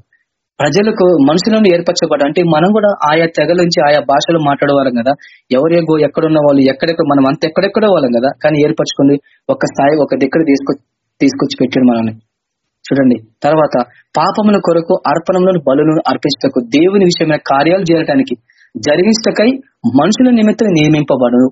ప్రజలకు మనుషులను ఏర్పరచబడ అంటే మనం కూడా ఆయా తెగల నుంచి ఆయా భాషలు మాట్లాడేవాళ్ళం కదా. ఎవరేగో ఎక్కడున్న వాళ్ళు ఎక్కడెక్కడ మనం అంత ఎక్కడెక్కడో వాళ్ళం కదా. కానీ ఏర్పరచుకుని ఒక స్థాయి ఒక దగ్గర తీసుకొ తీసుకొచ్చి పెట్టాడు మనల్ని. చూడండి తర్వాత పాపముల కొరకు అర్పణములను బలులను అర్పించటకు దేవుని విషయమైన కార్యాలు చేయడానికి జరిగించటకై మనుషుల నిమిత్తం నియమింపబడు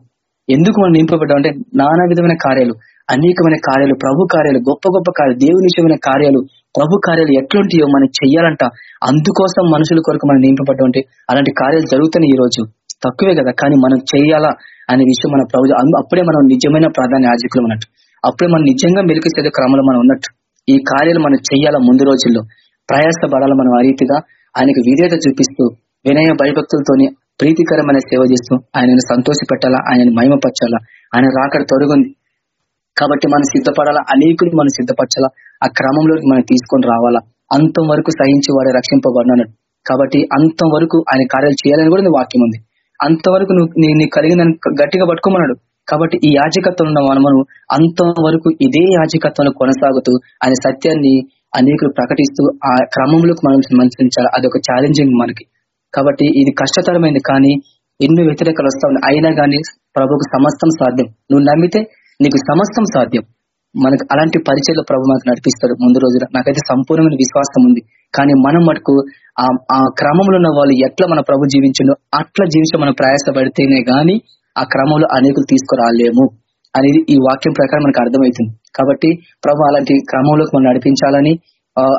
ఎందుకు మనం నింపబడ్డాం అంటే నానా విధమైన కార్యాలు అనేకమైన కార్యాలు ప్రభు కార్యాలు గొప్ప గొప్ప కార్యాలు దేవుని విషయమైన కార్యాలు ప్రభు కార్యాలు ఎట్లుంటాయో మనం చెయ్యాలంట. అందుకోసం మనుషుల కొరకు మనం నింపబడ్డాం అంటే అలాంటి కార్యాలు జరుగుతున్నాయి ఈ రోజు. తక్కువే కదా కానీ మనం చేయాలా అనే విషయం మన ప్రభు అప్పుడే మనం నిజమైన ప్రాధాన్య యాజకులు అన్నట్టు. అప్పుడే మనం నిజంగా మెలికి క్రమంలో మనం ఉన్నట్టు. ఈ కార్యాలు మనం చెయ్యాలా ముందు రోజుల్లో? ప్రయాసపడాలి మనం ఆ రీతిగా? ఆయనకు విధేయత చూపిస్తూ వినయ భయభక్తులతోని ప్రీతికరమైన సేవ చేస్తూ ఆయనను సంతోష పెట్టాలా ఆయనను మహిమపరచాలా? ఆయన రాకడ తొరుగుంది కాబట్టి మనం సిద్ధపడాలా? అనేకులు మనం సిద్ధపరచాలా? ఆ క్రమంలోకి మనం తీసుకొని రావాలా? అంతం వరకు సహించి వాడే రక్షింపబడినాడు కాబట్టి అంతం వరకు ఆయన కార్యాలు చేయాలని కూడా నీ వాక్యం ఉంది. అంతవరకు నువ్వు నీ కలిగిన గట్టిగా పట్టుకోమన్నాడు. కాబట్టి ఈ యాజకత్వం ఉన్న మనము అంత వరకు ఇదే యాజకత్వంలో కొనసాగుతూ ఆయన సత్యాన్ని అనేకులు ప్రకటిస్తూ ఆ క్రమంలోకి మనం మంచించాలి అదొక ఛాలెంజింగ్ మనకి. కాబట్టి ఇది కష్టతరమైంది కానీ ఎన్నో వ్యతిరేకాలు వస్తా ఉన్నాయి. అయినా కానీ ప్రభుకు సమస్తం సాధ్యం. నువ్వు నమ్మితే నీకు సమస్తం సాధ్యం. మనకు అలాంటి పరిచయలు ప్రభు మనకు నడిపిస్తాడు ముందు రోజున. నాకైతే సంపూర్ణమైన విశ్వాసం ఉంది. కానీ మనం మటుకు ఆ ఆ క్రమంలో ఉన్న వాళ్ళు ఎట్లా మన ప్రభు జీవించిండో అట్లా జీవించే మనం ప్రయాసపడితేనే గాని ఆ క్రమంలో అనేకులు తీసుకురాలేము అనేది ఈ వాక్యం ప్రకారం మనకు అర్థమవుతుంది. కాబట్టి ప్రభు అలాంటి క్రమంలోకి మనం నడిపించాలని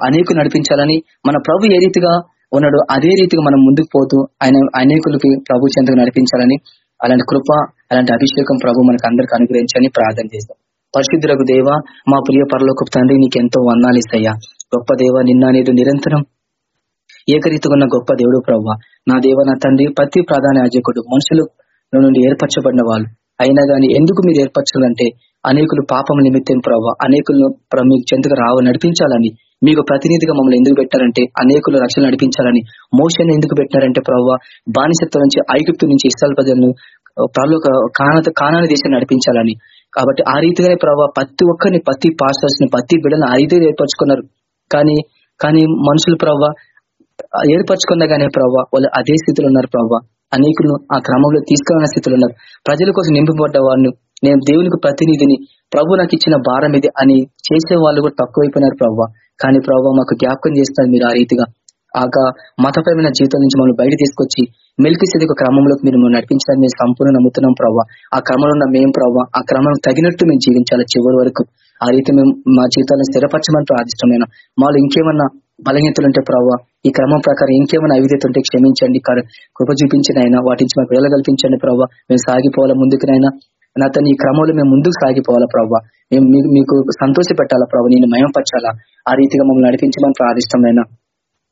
అనేకులు నడిపించాలని మన ప్రభు ఏ రీతిగా ఉన్నాడు అదే రీతిగా మనం ముందుకు పోతూ ఆయన అనేకులకి ప్రభు చెంతకు నడిపించాలని అలాంటి కృప అలాంటి అభిషేకం ప్రభు మనకు అందరికి అనుగ్రహించని ప్రార్థన చేస్తాం. పరిశుద్ధులకు దేవ మా ప్రియ పరలోకపు తండ్రి నీకెంతో వందాలు ఇస్తాయా. గొప్ప దేవ నిన్న అనేది నిరంతరం ఏకరీతిగా ఉన్న గొప్ప దేవుడు ప్రభు నా దేవ నా తండ్రి ప్రతి ప్రధాన యాజకుడు మనుషులు నుండి ఏర్పరచబడిన వాళ్ళు. అయినా గాని ఎందుకు మీరు ఏర్పరచాలంటే అనేకులు పాపం నిమిత్తం ప్రభావ అనేకులను ప్ర- మీకు చెంతకు రావ నడిపించాలని మీకు ప్రతినిధిగా మమ్మల్ని ఎందుకు పెట్టారంటే అనేకులు రక్షణ నడిపించాలని మోషన్ ఎందుకు పెట్టారంటే ప్రవ్వ బానిసత్వం నుంచి ఐగుప్తు నుంచి ఇస్తాల ప్రజలను ప్రలోక కాన కానాని దేశం నడిపించాలని. కాబట్టి ఆ రీతిగానే ప్రభావ ప్రతి ఒక్కరిని ప్రతి పాస్టర్స్ని ప్రతి బిడ్డను ఆ రీతిగా ఏర్పరచుకున్నారు. కానీ కానీ మనుషులు ప్రవ్వ ఏర్పరచుకున్నా కానీ ప్రభావ వాళ్ళు అదే స్థితిలో ఉన్నారు ప్రభావ అనేకులను ఆ క్రమంలో తీసుకురాని స్థితిలో ఉన్నారు. ప్రజల కోసం నింపబడ్డ వాడిని నేను దేవునికి ప్రతినిధిని ప్రభు నాకు ఇచ్చిన భారం ఇది అని చేసే వాళ్ళు కూడా తక్కువైపోయినారు ప్రభావ కానీ ప్రభావ మాకు జ్ఞాపకం చేస్తారు మీరు ఆ రీతిగా. ఆక మతపరమైన జీవితం నుంచి మమ్మల్ని బయట తీసుకొచ్చి మెలికి ఒక క్రమంలోకి మీరు నడిపించడానికి మేము సంపూర్ణ నమ్ముతున్నాం ప్రభావ ఆ క్రమంలో ఉన్న మేము ప్రభావ ఆ క్రమం తగినట్టు మేము జీవించాలి చివరి వరకు. ఆ రీతి మేము మా జీవితాలను స్థిరపరచమని ప్రార్థిష్టమైన మాలో ఇంకేమన్నా బలహీనతలు ఉంటే ప్రభావ ఈ క్రమం ప్రకారం ఇంకేమైనా అవిధేత ఉంటే క్షమించండి కృప చూపించిన ఆయన వాటి నుంచి మాకు వేల కల్పించండి ప్రభావ మేము సాగిపోవాలా ముందుకునైనా నా తన ఈ క్రమంలో మేము ముందుకు సాగిపోవాలా ప్రభావ మేము మీకు- మీకు సంతోష పెట్టాలా ప్రభావ నేను మయంపరచాలా? ఆ రీతిగా మమ్మల్ని నడిపించమని ప్రార్థిష్టమైనా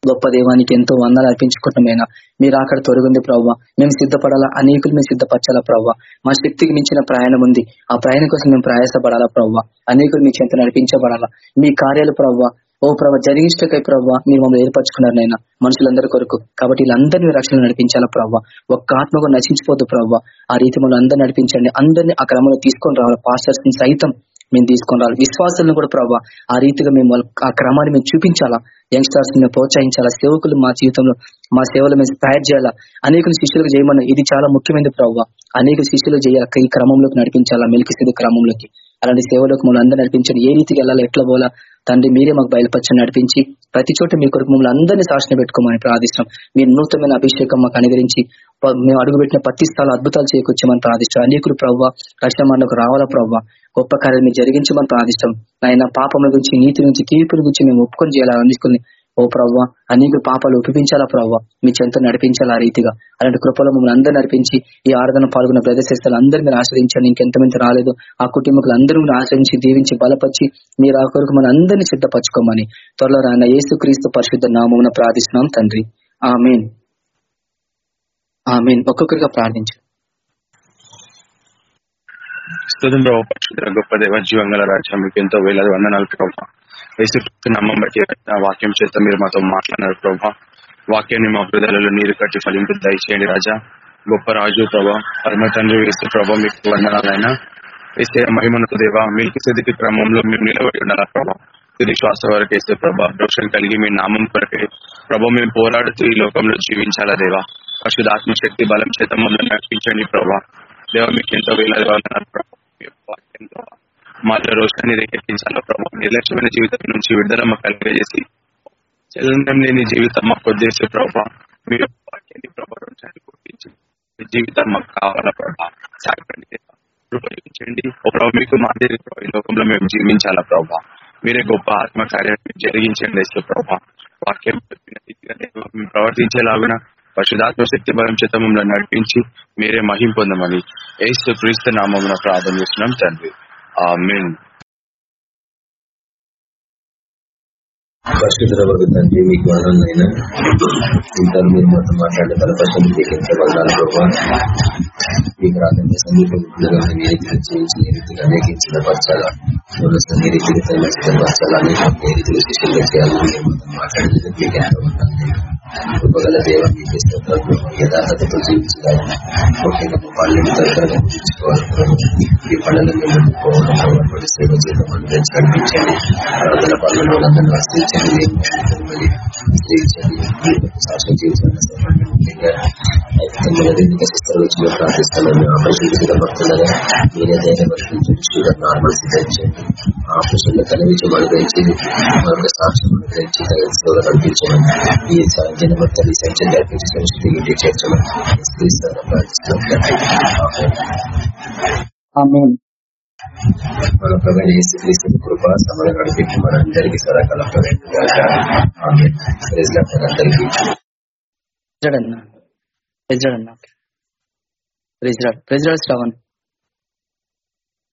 గొప్ప దేవానికి ఎంతో వందలు అర్పించుకుంటున్నామైనా మీరు అక్కడ తొలగింది ప్రవ్వ. మేము సిద్ధపడాలా? అనేకులు మేము సిద్ధపరచాలా ప్రవ్వ? మా శక్తికి మించిన ప్రయాణం ఉంది. ఆ ప్రయాణం కోసం మేము ప్రయాసపడాలా ప్రవ్వ? అనేకులు మీ చెంత నడిపించబడాలా? మీ కార్యాలు ప్రవ్వ? ఓ ప్రభ జరిగించటకై ప్రవ్వ మీరు మమ్మల్ని ఏర్పరచుకున్నారు నాయన మనుషులందరి కొరకు. కాబట్టి వీళ్ళందరినీ రక్షణ నడిపించాలా ప్రవ్వ? ఒక్క ఆత్మకు నశించిపోద్దు ప్రవ్వ. ఆ రీతి మమ్మల్ని అందరూ నడిపించండి. అందరినీ ఆ క్రమంలో తీసుకొని రావాలి. పాస్టర్స్ సైతం మేము తీసుకొని రావాలి. విశ్వాసాలను కూడా ప్రభావ ఆ రీతిగా మేము వాళ్ళ- ఆ క్రమాన్ని మేము చూపించాలా? యంగ్స్టర్స్ మేము ప్రోత్సహించాలా? సేవకులు మా జీవితంలో మా సేవలు మేము తయారు చేయాలా? అనేక శిష్యులకు చేయమని ఇది చాలా ముఖ్యమైనది ప్రభావ అనేక శిష్యులు చేయాలి? ఈ క్రమంలోకి నడిపించాలా? మెలికిస్తుంది క్రమంలోకి. అలాంటి సేవలకు మమ్మల్ని అందరూ నడిపించండి. ఏ రీతికి వెళ్ళాలి? ఎట్లా పోలా తండ్రి మీరే మాకు బయలుపరచని నడిపించి ప్రతి చోట మీ కొరకు మమ్మల్ని అందరినీ సాక్షణ పెట్టుకోమని ప్రార్థిస్తాం మీరు నూతనమైన అభిషేకం మాకు అనుగరించి మేము అడుగుపెట్టిన ప్రతి స్థలం అద్భుతాలు చేకూర్చమని ప్రార్థిస్తాం అనేకులు ప్రవ్వ రక్షణ మనకు రావాలా ప్రవ్వ? గొప్ప కార్యాలు మీరు జరిగించమని ప్రార్థిస్తాం ఆయన పాపముల గురించి నీతి నుంచి తీర్పుల గురించి మేము ఒప్పుకొని చేయాలని అందుకుని ఓ ప్రవ్వ అనేక పాపాలు ఒప్పించాలా ప్రవ్వ? మీ చెంత నడిపించాలా ఆ రీతిగా? అలాంటి కృపలో మమ్మల్ని అందరూ నడిపించి ఈ ఆరాధన పాల్గొన్న ప్రదర్శిస్తారు అందరూ మీరు ఆశ్రయించండి. ఇంకెంతమంది రాలేదు. ఆ కుటుంబకులు అందరూ మీరు ఆశ్రయించి దీవించి బలపరిచి మీరు ఆ కొరకు మన అందరినీ సిద్ధపరచుకోమని త్వరలో రాన యేసు క్రీస్తు పరిశుద్ధ నామమున ప్రార్థిస్తున్నాం తండ్రి. ఐ మీన్ ఒక్కొక్కరిగా ప్రార్థించు. స్తుతం గొప్ప దేవ జీవంగల రాజ్యం మీకు ఎంతో వేలాది వందనాలు ప్రభావ యేసుక్రీస్తు నామం బట్టి వాక్యం చేత మీరు మాతో మాట్లాడారు ప్రభా. వాక్యాన్ని మా హృదయాలలో నీరు కట్టి ఫలింపు దయచేయండి రాజా. గొప్ప రాజు ప్రభా. పరమ తండ్రి వేసు ప్రభా మీకు వందనాలైనా. వేసే మహిమనకు దేవ మీకు స్థితికి క్రమంలో మేము నిలబడి ఉండాలా ప్రభా? తుది శ్వాస వరకు వేసే ప్రభా దోషం కలిగి మీ నామం కొరకే. ప్రభా మేము పోరాడుతూ ఈ లోకంలో జీవించాలా దేవా? పరిశుద్ధ ఆత్మశక్తి బలం చేత మమ్మల్ని నడిపించండి ప్రభా. దేవ మీకు ఎంతో వేలాది వందనాలు ప్రభా మీ యొక్క వాక్యం ద్వారా మాలో రోషాన్ని రేకెత్తించాలా. ప్రభావ నిర్లక్ష్యమైన జీవితం నుంచి విడుదల మాకు కలిగజేసి చలనం లేని జీవితం మాకు ఉద్దేశం ప్రభా మీ యొక్క వాక్యాన్ని ప్రభా రోషాన్ని కొట్టించి జీవితం మాకు కావాలా ప్రభావ సాగండి ఉపయోగించండి కృపయించండి మీకు మాదిరి ఈ లోకంలో మేము జీవించాలా ప్రభావ మీరే గొప్ప ఆత్మ కార్యాన్ని జరిగించండి యేసు ప్రభా. వాక్యం చెప్పిన రీతిగా ప్రవర్తించేలాగున పరిశుధాత్మ శక్తి బలం చేత మమ్మల్ని నడిపించి మీరే మహిం పొందమని ఏసు క్రీస్తు నామమున ప్రార్థన చేస్తున్నాం తండ్రి. ఆమేన్ పరిశుద్ధ వరకు తండ్రి మీకు వందనైనా ఇంకా మీరు మాతో మాట్లాడే బలపరిశం మీకు ఎంత వందనాలు ప్రభావ మీకు రాత్రి సమీపం మీ రీతిలో చేయించి ఏ రీతిగా అనేక సిద్ధపరచాలా మీ రీతిగా సిద్ధపరచాలా అనేక ఏ రీతిలో శిష్యులుగా చేయాలని మీరు మాతో మాట్లాడేందుకు మీకు ఎంతో వందనాలు కృపగల దేవ మీకు స్తోత్రాలు యథార్థతతో జీవించాలి ముఖ్యంగా మా పనులను తొందరగా ముగించుకోవాలి ప్రభు. ఈ పనులను మేము ముట్టుకోవడం ప్రభావ సేవ చేయడం అందరించి కనిపించండి ప్రార్థన పనులను అందరినీ ఆశ్రయించండి మీరు మమ్మల్ని ఆశ్రయించండి మీరు శాశ్వత జీవితాన్ని సహాయం ముఖ్యంగా తొమ్మిది సిస్టర్ వచ్చిన ప్రార్థిస్తున్నాను ఆపరేషన్ సిద్ధపడుతుండగా మీరే ధైర్యపడుతుంది షుగర్ నార్మల్ సిద్ధించండి ఆపరేషన్లో కనిపించడం అనుగ్రహించి మరొక సాక్ష్యం అనుగ్రహించి తగిన సేవలు కనిపించమని ఈ మొత్తం ఈ సంఖ్య జరిపించి మన ప్రభు కృప మనందరికీ అందరికీ ప్రెజడన్నా ప్రెజడన్నా ప్రెజరాడ్ ప్రెజరాడ్ శ్రవణ్